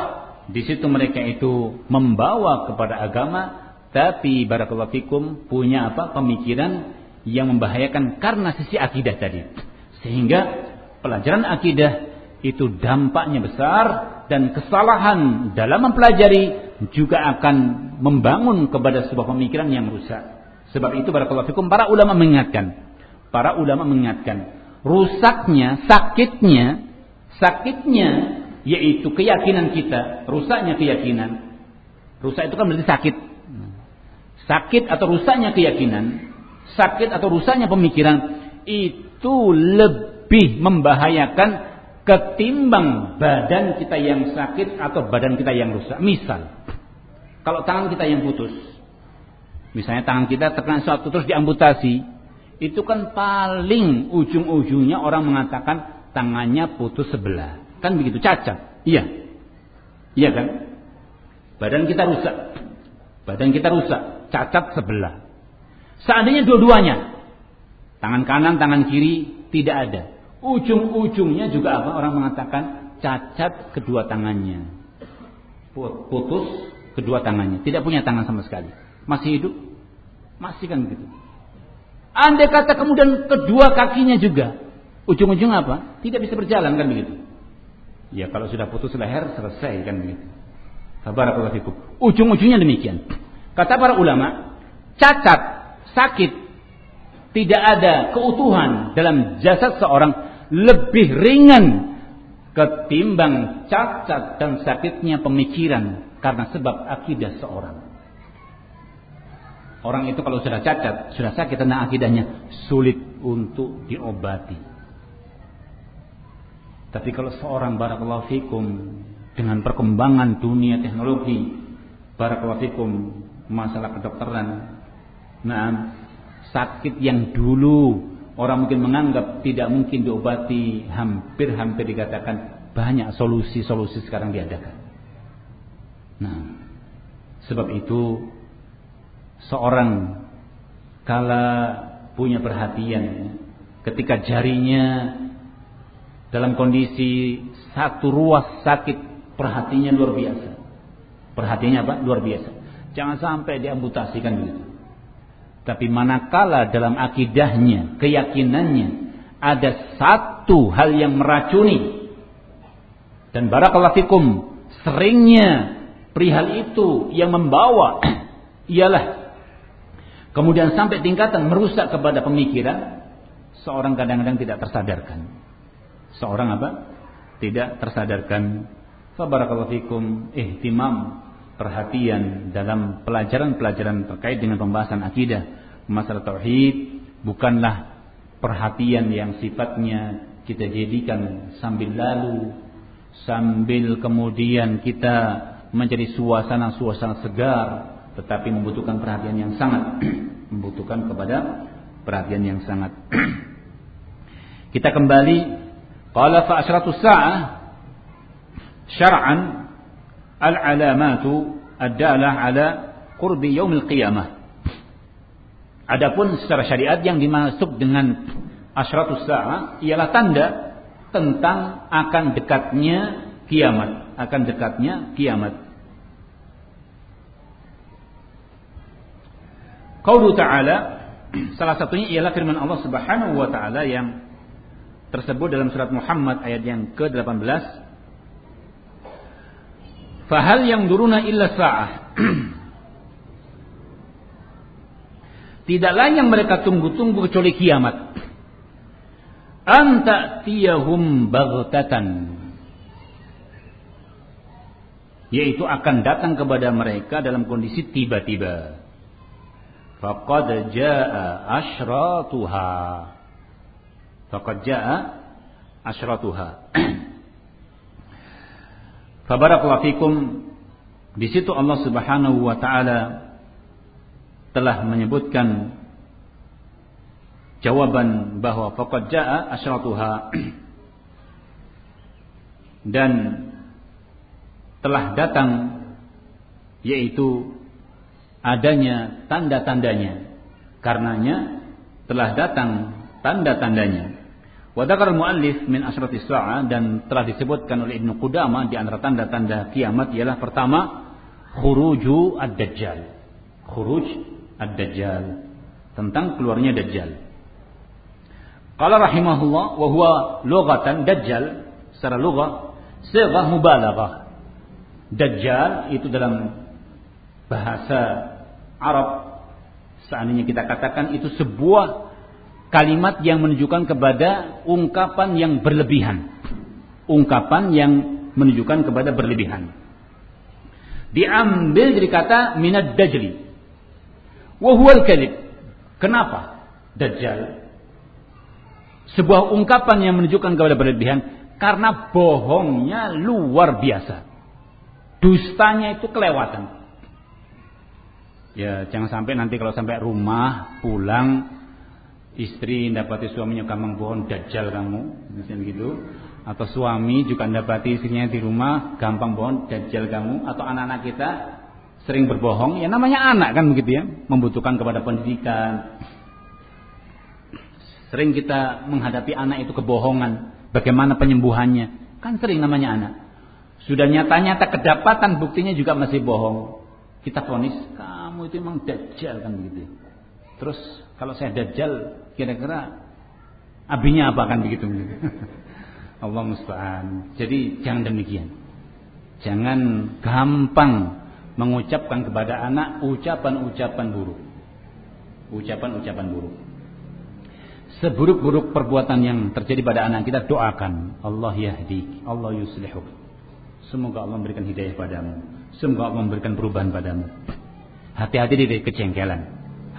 di situ mereka itu membawa kepada agama tapi barakallahu punya apa pemikiran yang membahayakan karena sisi akidah tadi. Sehingga pelajaran akidah itu dampaknya besar dan kesalahan dalam mempelajari juga akan membangun kepada sebuah pemikiran yang rusak. Sebab itu para ulama mengingatkan, para ulama mengingatkan rusaknya, sakitnya, sakitnya yaitu keyakinan kita, rusaknya keyakinan. Rusak itu kan berarti sakit. Sakit atau rusaknya keyakinan, sakit atau rusaknya pemikiran itu lebih membahayakan ketimbang badan kita yang sakit atau badan kita yang rusak. Misal, kalau tangan kita yang putus, misalnya tangan kita terkena suatu terus diamputasi, itu kan paling ujung-ujungnya orang mengatakan tangannya putus sebelah. Kan begitu, cacat. Iya. Iya kan? Badan kita rusak. Badan kita rusak, cacat sebelah. Seandainya dua-duanya, tangan kanan, tangan kiri tidak ada. Ujung-ujungnya juga apa? Orang mengatakan cacat kedua tangannya. Putus kedua tangannya, tidak punya tangan sama sekali. Masih hidup? Masih kan begitu. Andai kata kemudian kedua kakinya juga, ujung-ujung apa? Tidak bisa berjalan kan begitu. Ya kalau sudah putus leher selesai kan begitu. Barakallahu fikum. Ujung-ujungnya demikian. Kata para ulama, cacat, sakit, tidak ada keutuhan dalam jasad seorang lebih ringan ketimbang cacat dan sakitnya pemikiran karena sebab akidah seorang. Orang itu kalau sudah cacat, sudah sakit tentang akidahnya, sulit untuk diobati. Tapi kalau seorang barakallahu fikum dengan perkembangan dunia teknologi, barakallahu fikum masalah kedokteran, nah sakit yang dulu orang mungkin menganggap tidak mungkin diobati, hampir-hampir dikatakan banyak solusi-solusi sekarang diadakan. Nah, sebab itu seorang kala punya perhatian ketika jarinya dalam kondisi satu ruas sakit perhatiannya luar biasa. Perhatiannya apa? Luar biasa. Jangan sampai diamputasikan begitu. Tapi manakala dalam akidahnya, keyakinannya ada satu hal yang meracuni dan barakallahu fikum seringnya perihal itu yang membawa ialah kemudian sampai tingkatan merusak kepada pemikiran seorang kadang-kadang tidak tersadarkan seorang apa? Tidak tersadarkan. Fabarakallahu fikum ihtimam perhatian dalam pelajaran-pelajaran terkait dengan pembahasan akidah, masalah tauhid bukanlah perhatian yang sifatnya kita jadikan sambil lalu, sambil kemudian kita menjadi suasana-suasana segar, tetapi membutuhkan perhatian yang sangat membutuhkan kepada perhatian yang sangat. Kita kembali. Qala fa asratu sa'ah syar'an al alamatu adalah ala qurbi yaumil qiyamah. Adapun secara syariat yang dimaksud dengan asratu sa'ah ialah tanda tentang akan dekatnya kiamat akan dekatnya kiamat. Qaulu ta'ala salah satunya ialah firman Allah Subhanahu wa taala yang tersebut dalam surat Muhammad ayat yang ke-18 Fahal yang duruna illa sa'ah Tidaklah yang mereka tunggu-tunggu kecuali kiamat. Anta tiyahum baghtatan. Yaitu akan datang kepada mereka dalam kondisi tiba-tiba. Faqad jaa asyratuha. Faqad jaa asyratuha. Fabarakallahu fikum di situ Allah Subhanahu wa taala telah menyebutkan jawaban bahwa faqad jaa asyratuha dan telah datang yaitu adanya tanda-tandanya karenanya telah datang tanda-tandanya Wadakar muallif min asratis sa'ah dan telah disebutkan oleh Ibnu Qudamah di antara tanda-tanda kiamat ialah pertama khuruju ad-dajjal. Khuruj Ad-Dajjal tentang keluarnya Dajjal. Qala rahimahullah wa huwa lughatan Dajjal secara lugah sighah mubalaghah. Dajjal itu dalam bahasa Arab seandainya kita katakan itu sebuah kalimat yang menunjukkan kepada ungkapan yang berlebihan. Ungkapan yang menunjukkan kepada berlebihan. Diambil dari kata minad dajli Wahual kalib. Kenapa? Dajjal. Sebuah ungkapan yang menunjukkan kepada berlebihan. Karena bohongnya luar biasa. Dustanya itu kelewatan. Ya jangan sampai nanti kalau sampai rumah pulang istri dapati suaminya gampang bohong dajjal kamu misalnya gitu atau suami juga dapati istrinya di rumah gampang bohong dajjal kamu atau anak-anak kita sering berbohong, ya namanya anak kan begitu ya, membutuhkan kepada pendidikan. Sering kita menghadapi anak itu kebohongan, bagaimana penyembuhannya? Kan sering namanya anak. Sudah nyata-nyata kedapatan buktinya juga masih bohong. Kita ponis, itu memang dajjal kan begitu. Terus kalau saya dajjal, kira-kira abinya apa kan begitu? Allah musta'an. Jadi jangan demikian. Jangan gampang mengucapkan kepada anak ucapan-ucapan buruk. Ucapan-ucapan buruk. Seburuk-buruk perbuatan yang terjadi pada anak kita doakan. Allah yahdi, Allah yuslihuk. Semoga Allah memberikan hidayah padamu. Semoga Allah memberikan perubahan padamu. Hati-hati dari kejengkelan.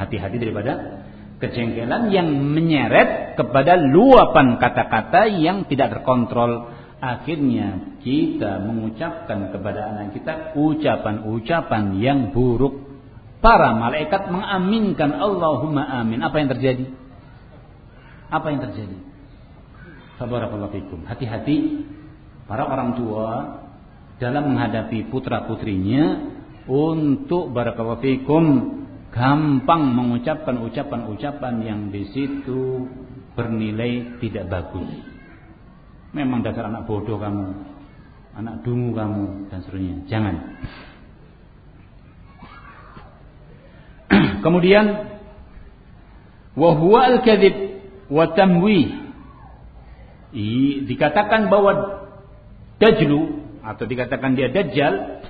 Hati-hati daripada kejengkelan yang menyeret kepada luapan kata-kata yang tidak terkontrol akhirnya kita mengucapkan kepada anak kita ucapan-ucapan yang buruk. Para malaikat mengaminkan Allahumma amin. Apa yang terjadi? Apa yang terjadi? Hati-hati para orang tua dalam menghadapi putra-putrinya untuk barakallahu gampang mengucapkan ucapan-ucapan yang di situ bernilai tidak bagus Memang dasar anak bodoh kamu, anak dungu kamu dan seterusnya. Jangan. Kemudian wahwa al-kadzib wa. Dikatakan bahwa dajlu atau dikatakan dia dajjal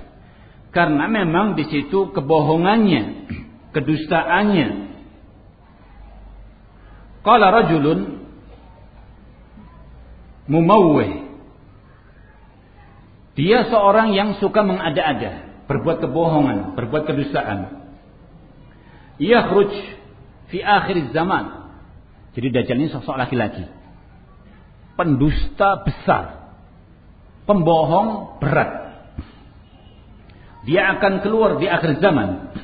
karena memang di situ kebohongannya, kedustaannya. Qala rajulun mumawwih. Dia seorang yang suka mengada-ada, berbuat kebohongan, berbuat kedustaan. Yakhruj fi akhir zaman. Jadi Dajjal ini sosok laki-laki. Pendusta besar. Pembohong berat. Dia akan keluar di akhir zaman.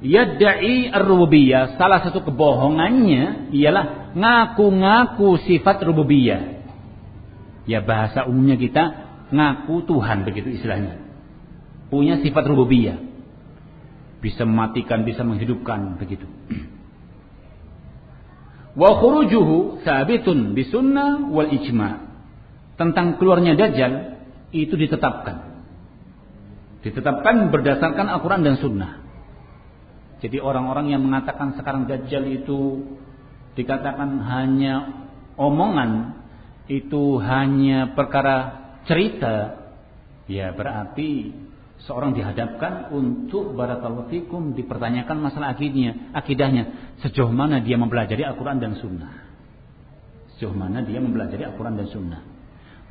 Yadda'i ar-rububiyah. Salah satu kebohongannya ialah ngaku-ngaku sifat rububiyah ya bahasa umumnya kita ngaku Tuhan begitu istilahnya. Punya sifat rububiyah. bisa mematikan, bisa menghidupkan begitu. Wa khurujuhu sabitun bisunnah wal ijma. Tentang keluarnya Dajjal itu ditetapkan. Ditetapkan berdasarkan Al-Quran dan Sunnah. Jadi orang-orang yang mengatakan sekarang Dajjal itu dikatakan hanya omongan, itu hanya perkara cerita, ya berarti seorang dihadapkan untuk barakallahu dipertanyakan masalah akidahnya, akidahnya sejauh mana dia mempelajari Al-Qur'an dan Sunnah. Sejauh mana dia mempelajari Al-Qur'an dan Sunnah.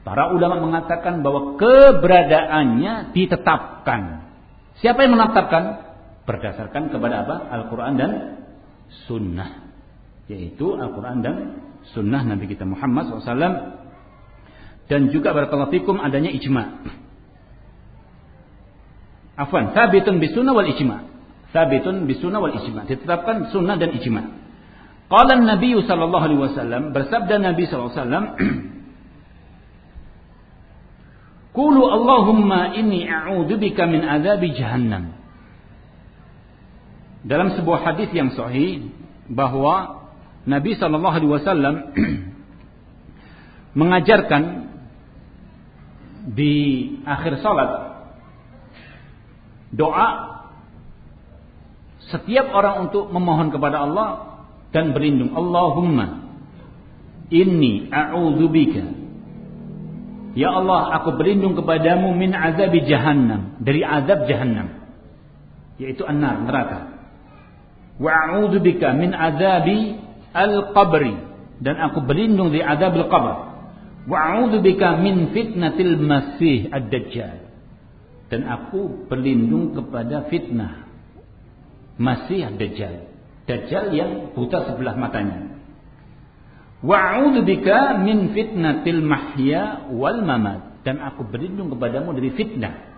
Para ulama mengatakan bahwa keberadaannya ditetapkan. Siapa yang menetapkan? Berdasarkan kepada apa? Al-Quran dan Sunnah. Yaitu Al-Quran dan Sunnah Nabi kita Muhammad SAW. Dan juga barakallahu fikum adanya ijma' Afwan, sabitun bisunnah wal ijma. Sabitun bisunnah wal ijma. Ditetapkan sunnah dan ijma. Qala Nabi sallallahu bersabda Nabi sallallahu Qulu Allahumma inni a'udzubika min adzabi jahannam. Dalam sebuah hadis yang sahih bahwa Nabi sallallahu alaihi wasallam mengajarkan di akhir salat doa setiap orang untuk memohon kepada Allah dan berlindung. Allahumma inni a'udzubika Ya Allah, aku berlindung kepadamu min azab jahannam, dari azab jahannam. Yaitu an-nar, neraka. Wa a'udzubika min azabi al-qabri dan aku berlindung dari azab al-qabr. Wa a'udzubika min fitnatil masih ad-dajjal dan aku berlindung kepada fitnah masih dajjal dajjal yang buta sebelah matanya wa'udzu bika min fitnatil mahya wal mamat. Dan aku berlindung kepadamu dari fitnah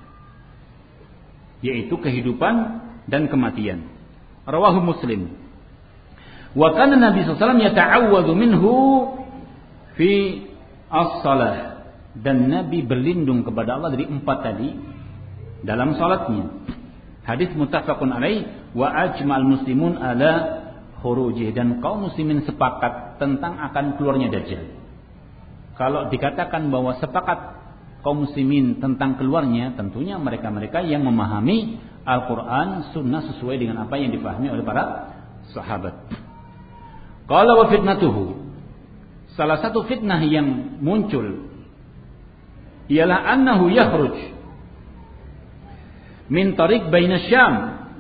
yaitu kehidupan dan kematian. Rawahu muslim. Wa kana nabi alaihi wasallam minhu fi as-salah. Dan nabi berlindung kepada Allah dari empat tadi dalam salatnya. Hadis muttafaqun alaih. Wa ajmal muslimun ala khurujih dan kaum muslimin sepakat tentang akan keluarnya dajjal. Kalau dikatakan bahwa sepakat kaum muslimin tentang keluarnya, tentunya mereka-mereka yang memahami Al-Qur'an, sunnah sesuai dengan apa yang dipahami oleh para sahabat. Kalau wa fitnatuhu Salah satu fitnah yang muncul ialah annahu yakhruj min tariq baina Syam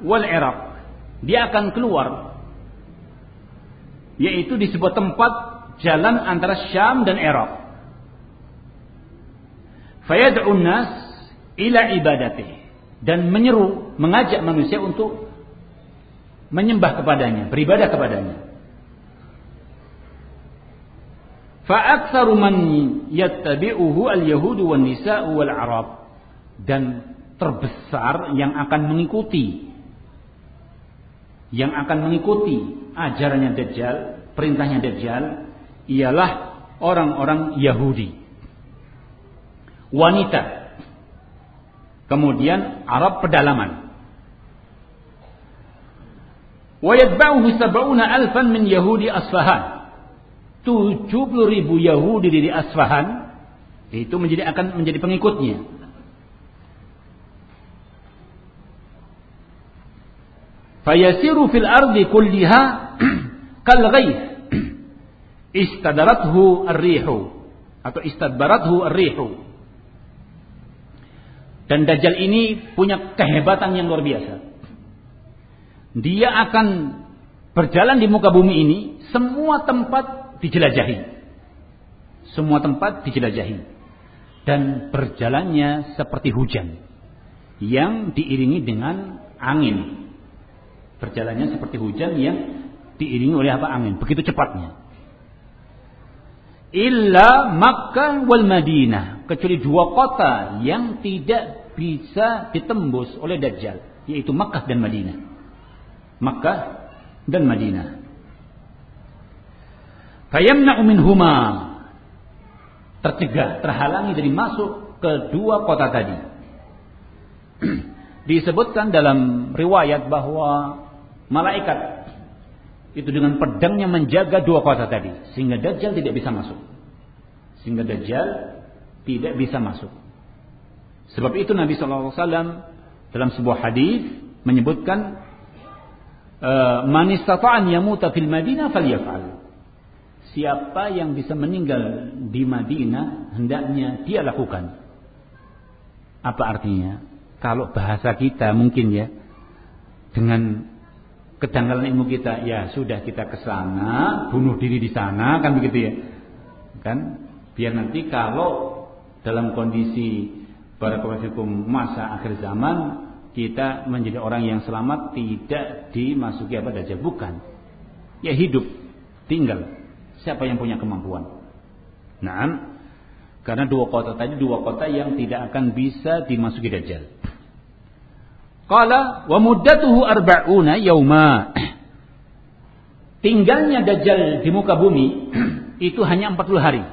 wal Iraq. Dia akan keluar yaitu di sebuah tempat jalan antara Syam dan Irak. Fayad'un nas ila ibadati dan menyeru, mengajak manusia untuk menyembah kepadanya, beribadah kepadanya. Fa'aktsaru man yattabi'uhu al-yahudu wan nisa'u wal arab. Dan terbesar yang akan mengikuti yang akan mengikuti ajarannya Dajjal, perintahnya Dajjal ialah orang-orang Yahudi. Wanita. Kemudian Arab pedalaman. Yatba'uhu sab'una alfan min Yahudi Asfahan. 70 ribu Yahudi dari Asfahan itu menjadi akan menjadi pengikutnya. Fayasiru fil ardi kulliha kal ghaith istadarathu atau istadbarathu ar-rihu dan Dajjal ini punya kehebatan yang luar biasa. Dia akan berjalan di muka bumi ini, semua tempat dijelajahi. Semua tempat dijelajahi. Dan berjalannya seperti hujan. Yang diiringi dengan angin berjalannya seperti hujan yang diiringi oleh apa? Angin. Begitu cepatnya. Illa Makkah wal Madinah. Kecuali dua kota yang tidak bisa ditembus oleh Dajjal yaitu Makkah dan Madinah. Makkah dan Madinah. Fayamna'u minhuma tercegah terhalangi dari masuk ke dua kota tadi. Disebutkan dalam riwayat bahwa malaikat itu dengan pedangnya menjaga dua kota tadi sehingga dajjal tidak bisa masuk. Sehingga dajjal tidak bisa masuk. Sebab itu Nabi SAW dalam sebuah hadis menyebutkan eh, man istata'an yamuta fil Madinah falyaf'al. Siapa yang bisa meninggal di Madinah hendaknya dia lakukan. Apa artinya? Kalau bahasa kita mungkin ya dengan kedanggalan ilmu kita, ya sudah kita ke sana, bunuh diri di sana kan begitu ya. Kan? Biar nanti kalau dalam kondisi barakallahu masa akhir zaman kita menjadi orang yang selamat tidak dimasuki apa saja bukan. Ya hidup, tinggal. Siapa yang punya kemampuan? Nah, karena dua kota tadi dua kota yang tidak akan bisa dimasuki Dajjal. Qala wa muddatuhu arba'una yauma. Tinggalnya Dajjal di muka bumi itu hanya 40 hari.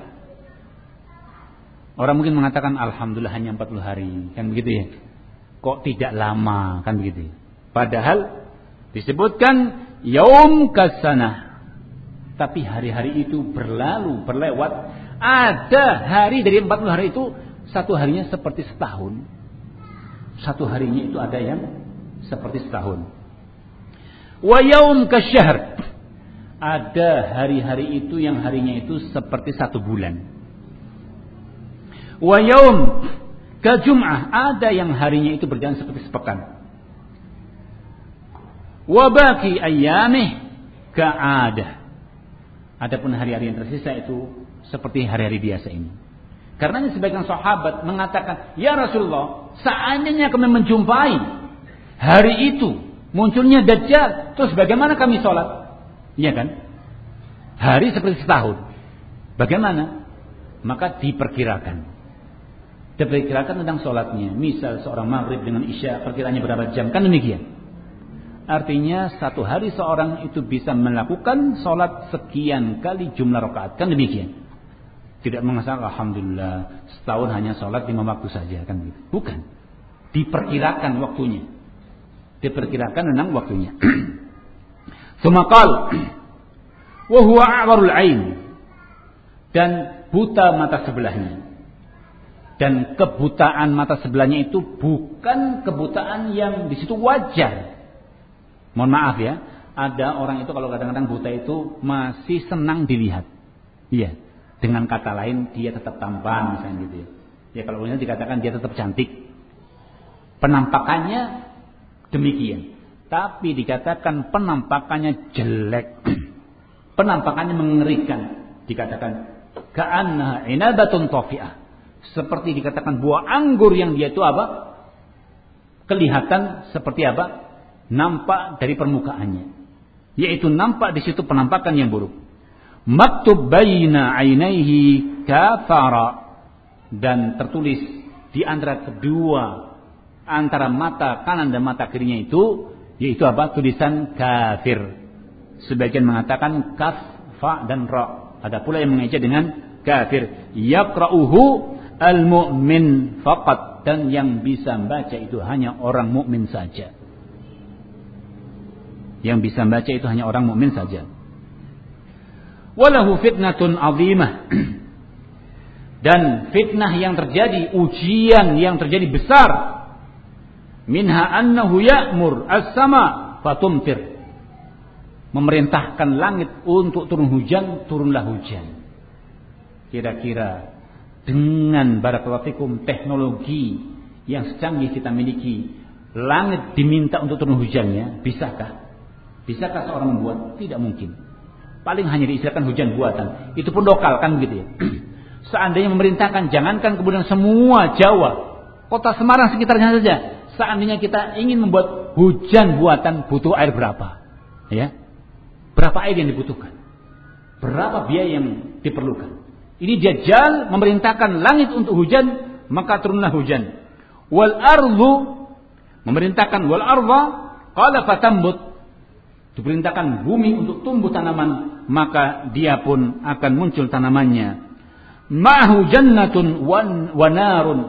Orang mungkin mengatakan alhamdulillah hanya 40 hari, kan begitu ya? Kok tidak lama, kan begitu. Ya? Padahal disebutkan yaum kasanah. Tapi hari-hari itu berlalu, berlewat ada hari dari 40 hari itu satu harinya seperti setahun. Satu harinya itu ada yang seperti setahun. Wa yaum kasyahr. Ada hari-hari itu yang harinya itu seperti satu bulan. Wa yaum kajum'ah. Ada yang harinya itu berjalan seperti sepekan. Wa baki ayyamih ka'adah. Adapun hari-hari yang tersisa itu seperti hari-hari biasa ini. Karena sebagian sahabat mengatakan, Ya Rasulullah, seandainya kami menjumpai hari itu munculnya Dajjal, terus bagaimana kami sholat? Iya kan? Hari seperti setahun. Bagaimana? Maka diperkirakan. Diperkirakan tentang sholatnya. Misal seorang maghrib dengan isya, perkiranya berapa jam? Kan demikian. Artinya satu hari seorang itu bisa melakukan sholat sekian kali jumlah rakaat. Kan demikian. Tidak mengasal Alhamdulillah setahun hanya sholat lima waktu saja kan gitu. Bukan. Diperkirakan waktunya. Diperkirakan tentang waktunya. Semakal. Wahuwa a'warul ain. Dan buta mata sebelahnya. Dan kebutaan mata sebelahnya itu bukan kebutaan yang di situ wajar. Mohon maaf ya. Ada orang itu kalau kadang-kadang buta itu masih senang dilihat. Iya dengan kata lain dia tetap tampan misalnya gitu ya. Ya kalau misalnya dikatakan dia tetap cantik. Penampakannya demikian. Tapi dikatakan penampakannya jelek. penampakannya mengerikan. Dikatakan ka'anna inabatun tafi'ah. Seperti dikatakan buah anggur yang dia itu apa? Kelihatan seperti apa? Nampak dari permukaannya. Yaitu nampak di situ penampakan yang buruk maktub baina ainaihi kafara. Dan tertulis di antara kedua antara mata kanan dan mata kirinya itu yaitu apa? Tulisan kafir. Sebagian mengatakan kaf fa dan ra. Ada pula yang mengeja dengan kafir. Yaqra'uhu al-mu'min faqat. Dan yang bisa membaca itu hanya orang mukmin saja. Yang bisa membaca itu hanya orang mukmin saja walahu fitnatun azimah. Dan fitnah yang terjadi ujian yang terjadi besar. Minha annahu ya'mur as-sama fatumtir. Memerintahkan langit untuk turun hujan turunlah hujan. Kira-kira dengan barakallahu teknologi yang secanggih kita miliki langit diminta untuk turun hujannya bisakah? Bisakah seorang membuat? Tidak mungkin Paling hanya diistilahkan hujan buatan. Itu pun lokal kan begitu ya. Seandainya memerintahkan jangankan kemudian semua Jawa, kota Semarang sekitarnya saja. Seandainya kita ingin membuat hujan buatan butuh air berapa? Ya. Berapa air yang dibutuhkan? Berapa biaya yang diperlukan? Ini Dajjal memerintahkan langit untuk hujan, maka turunlah hujan. Wal ardu memerintahkan wal arda qala fatambut diperintahkan bumi untuk tumbuh tanaman maka dia pun akan muncul tanamannya. Ma'hu jannatun wan wanarun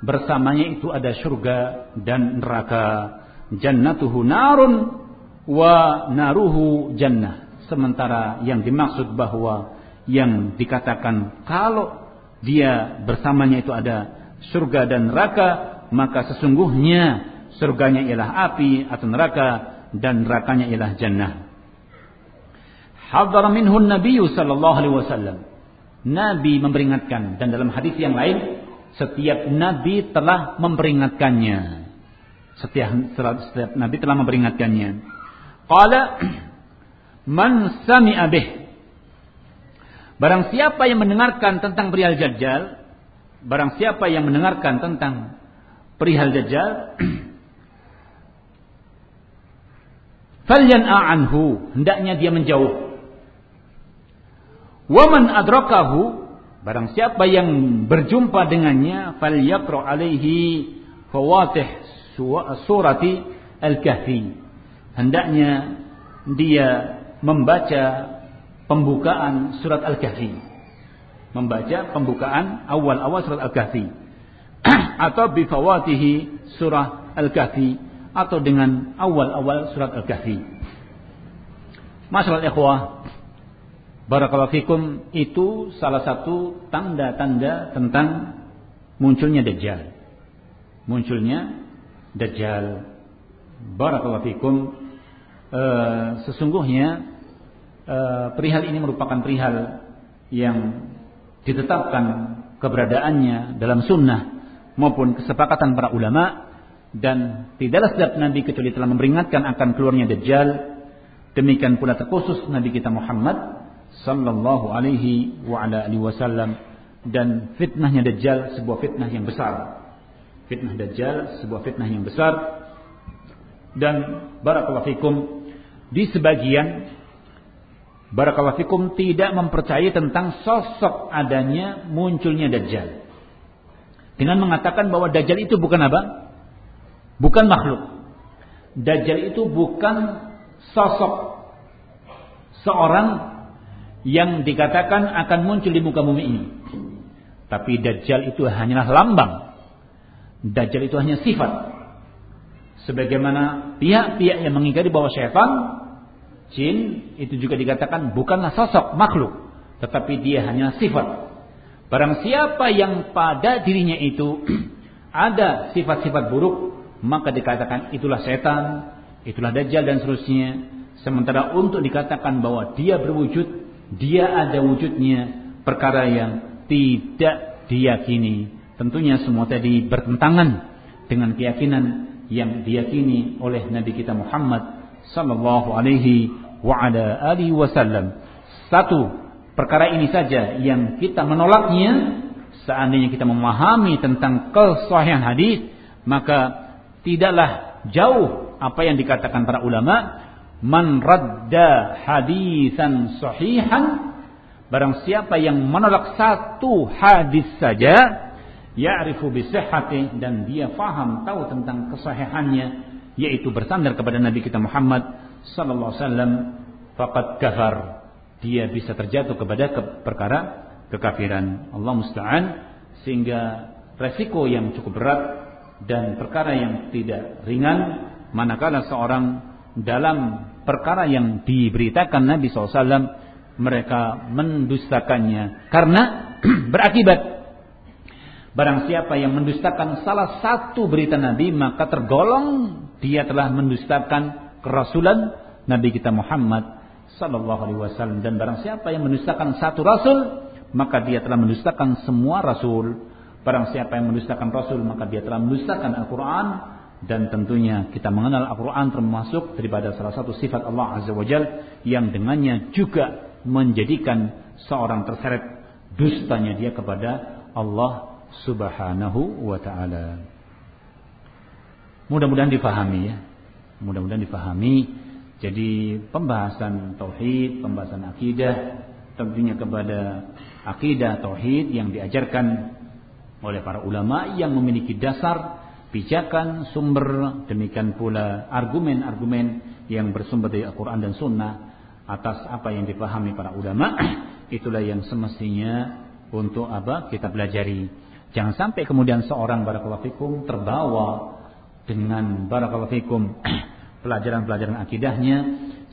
bersamanya itu ada surga dan neraka. Jannatuhu narun wa naruhu jannah. Sementara yang dimaksud bahwa yang dikatakan kalau dia bersamanya itu ada surga dan neraka, maka sesungguhnya surganya ialah api atau neraka dan nerakanya ialah jannah. Hadar minhun Nabi sallallahu alaihi wasallam. Nabi memperingatkan dan dalam hadis yang lain setiap nabi telah memperingatkannya. Setiap, setiap nabi telah memperingatkannya. Qala man sami'a bih. Barang siapa yang mendengarkan tentang perihal Dajjal, barang siapa yang mendengarkan tentang perihal Dajjal, falyan'a anhu, hendaknya dia menjauh. Waman adrakahu, barang siapa yang berjumpa dengannya, falyaqra alaihi fawatih surati al-kahfi. Hendaknya dia membaca pembukaan surat al-kahfi. Membaca pembukaan awal-awal surat al-kahfi. Atau bifawatihi surah al-kahfi atau dengan awal-awal surat Al-Kahfi. Masalah ikhwah, barakallahu fikum itu salah satu tanda-tanda tentang munculnya Dajjal. Munculnya Dajjal. Barakallahu fikum e, sesungguhnya e, perihal ini merupakan perihal yang ditetapkan keberadaannya dalam sunnah maupun kesepakatan para ulama dan tidaklah setiap nabi kecuali telah memperingatkan akan keluarnya dajjal demikian pula terkhusus nabi kita Muhammad sallallahu alaihi wa ala alihi wasallam. Dan fitnahnya dajjal sebuah fitnah yang besar. Fitnah dajjal sebuah fitnah yang besar. Dan barakallahu fikum di sebagian barakallahu fikum tidak mempercayai tentang sosok adanya munculnya dajjal. Dengan mengatakan bahwa dajjal itu bukan apa? Bukan makhluk. Dajjal itu bukan sosok seorang yang dikatakan akan muncul di muka bumi ini. Tapi Dajjal itu hanyalah lambang. Dajjal itu hanya sifat. Sebagaimana pihak-pihak yang mengingkari bahwa syaitan, jin, itu juga dikatakan bukanlah sosok makhluk. Tetapi dia hanya sifat. Barang siapa yang pada dirinya itu ada sifat-sifat buruk, maka dikatakan itulah setan, itulah dajjal dan seterusnya. Sementara untuk dikatakan bahwa dia berwujud, dia ada wujudnya, perkara yang tidak diyakini. Tentunya semua tadi bertentangan dengan keyakinan yang diyakini oleh Nabi kita Muhammad sallallahu alaihi wa ala alihi wasallam. Satu, perkara ini saja yang kita menolaknya seandainya kita memahami tentang kesahihan hadis, maka tidaklah jauh apa yang dikatakan para ulama man radda hadisan sahihan barang siapa yang menolak satu hadis saja ya'rifu bisihhati dan dia faham tahu tentang kesahihannya yaitu bersandar kepada Nabi kita Muhammad sallallahu alaihi wasallam faqad kafar. Dia bisa terjatuh kepada ke perkara kekafiran. Allah musta'an sehingga resiko yang cukup berat dan perkara yang tidak ringan manakala seorang dalam perkara yang diberitakan Nabi SAW mereka mendustakannya karena berakibat. Barang siapa yang mendustakan salah satu berita Nabi maka tergolong dia telah mendustakan kerasulan Nabi kita Muhammad sallallahu alaihi wasallam. Dan barang siapa yang mendustakan satu rasul maka dia telah mendustakan semua rasul. Barang siapa yang mendustakan Rasul maka dia telah mendustakan Al-Quran dan tentunya kita mengenal Al-Quran termasuk daripada salah satu sifat Allah Azza wa Jal yang dengannya juga menjadikan seorang terseret dustanya dia kepada Allah Subhanahu wa taala. Mudah-mudahan difahami ya. Mudah-mudahan difahami. Jadi pembahasan tauhid, pembahasan akidah tentunya kepada akidah tauhid yang diajarkan oleh para ulama yang memiliki dasar pijakan sumber demikian pula argumen-argumen yang bersumber dari Al-Quran dan Sunnah atas apa yang dipahami para ulama. Itulah yang semestinya untuk apa? Kita pelajari. Jangan sampai kemudian seorang barakallahu fikum terbawa dengan barakallahu fikum pelajaran-pelajaran akidahnya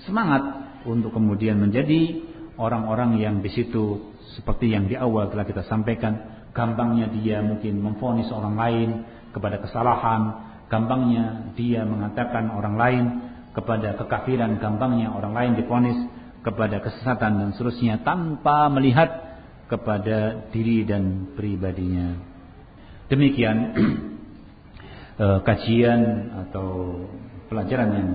semangat untuk kemudian menjadi orang-orang yang di situ seperti yang di awal telah kita sampaikan. Gampangnya dia mungkin memfonis orang lain kepada kesalahan gampangnya dia mengatakan orang lain kepada kekafiran gampangnya orang lain difonis kepada kesesatan dan seterusnya tanpa melihat kepada diri dan pribadinya. Demikian eh, kajian atau pelajaran yang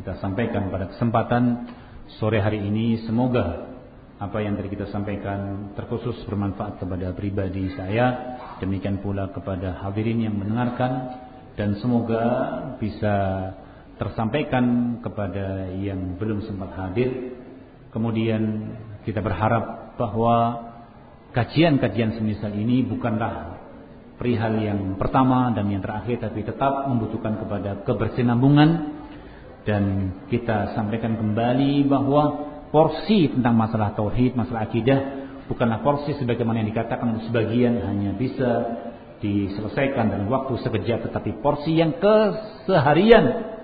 kita sampaikan pada kesempatan sore hari ini. Semoga apa yang tadi kita sampaikan terkhusus bermanfaat kepada pribadi saya. Demikian pula kepada hadirin yang mendengarkan. Dan semoga bisa tersampaikan kepada yang belum sempat hadir. Kemudian kita berharap bahwa kajian-kajian semisal ini bukanlah perihal yang pertama dan yang terakhir tapi tetap membutuhkan kepada kebersinambungan dan kita sampaikan kembali bahwa porsi tentang masalah tauhid, masalah akidah. Bukanlah porsi sebagaimana yang dikatakan sebagian hanya bisa diselesaikan dalam waktu sekejap tetapi porsi yang keseharian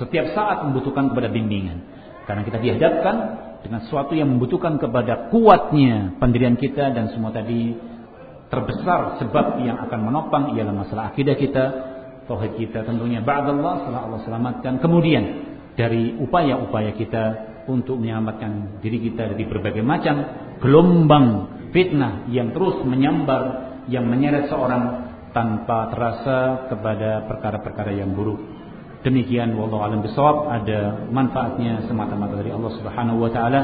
setiap saat membutuhkan kepada bimbingan. Karena kita dihadapkan dengan sesuatu yang membutuhkan kepada kuatnya pendirian kita dan semua tadi terbesar sebab yang akan menopang ialah masalah akidah kita, tauhid kita. Tentunya ba'dallah setelah Allah selamatkan. Kemudian dari upaya-upaya kita untuk menyelamatkan diri kita dari berbagai macam gelombang fitnah yang terus menyambar, yang menyeret seorang tanpa terasa kepada perkara-perkara yang buruk. Demikian wallahu alam bisawab ada manfaatnya semata-mata dari Allah Subhanahu wa taala.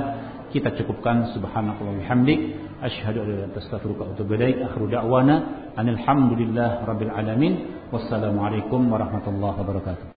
Kita cukupkan subhanallahi hamdik Asyhadu an la ilaha illa wa atubu ilaik. Akhiru da'wana alhamdulillah rabbil alamin. Wassalamualaikum warahmatullahi wabarakatuh.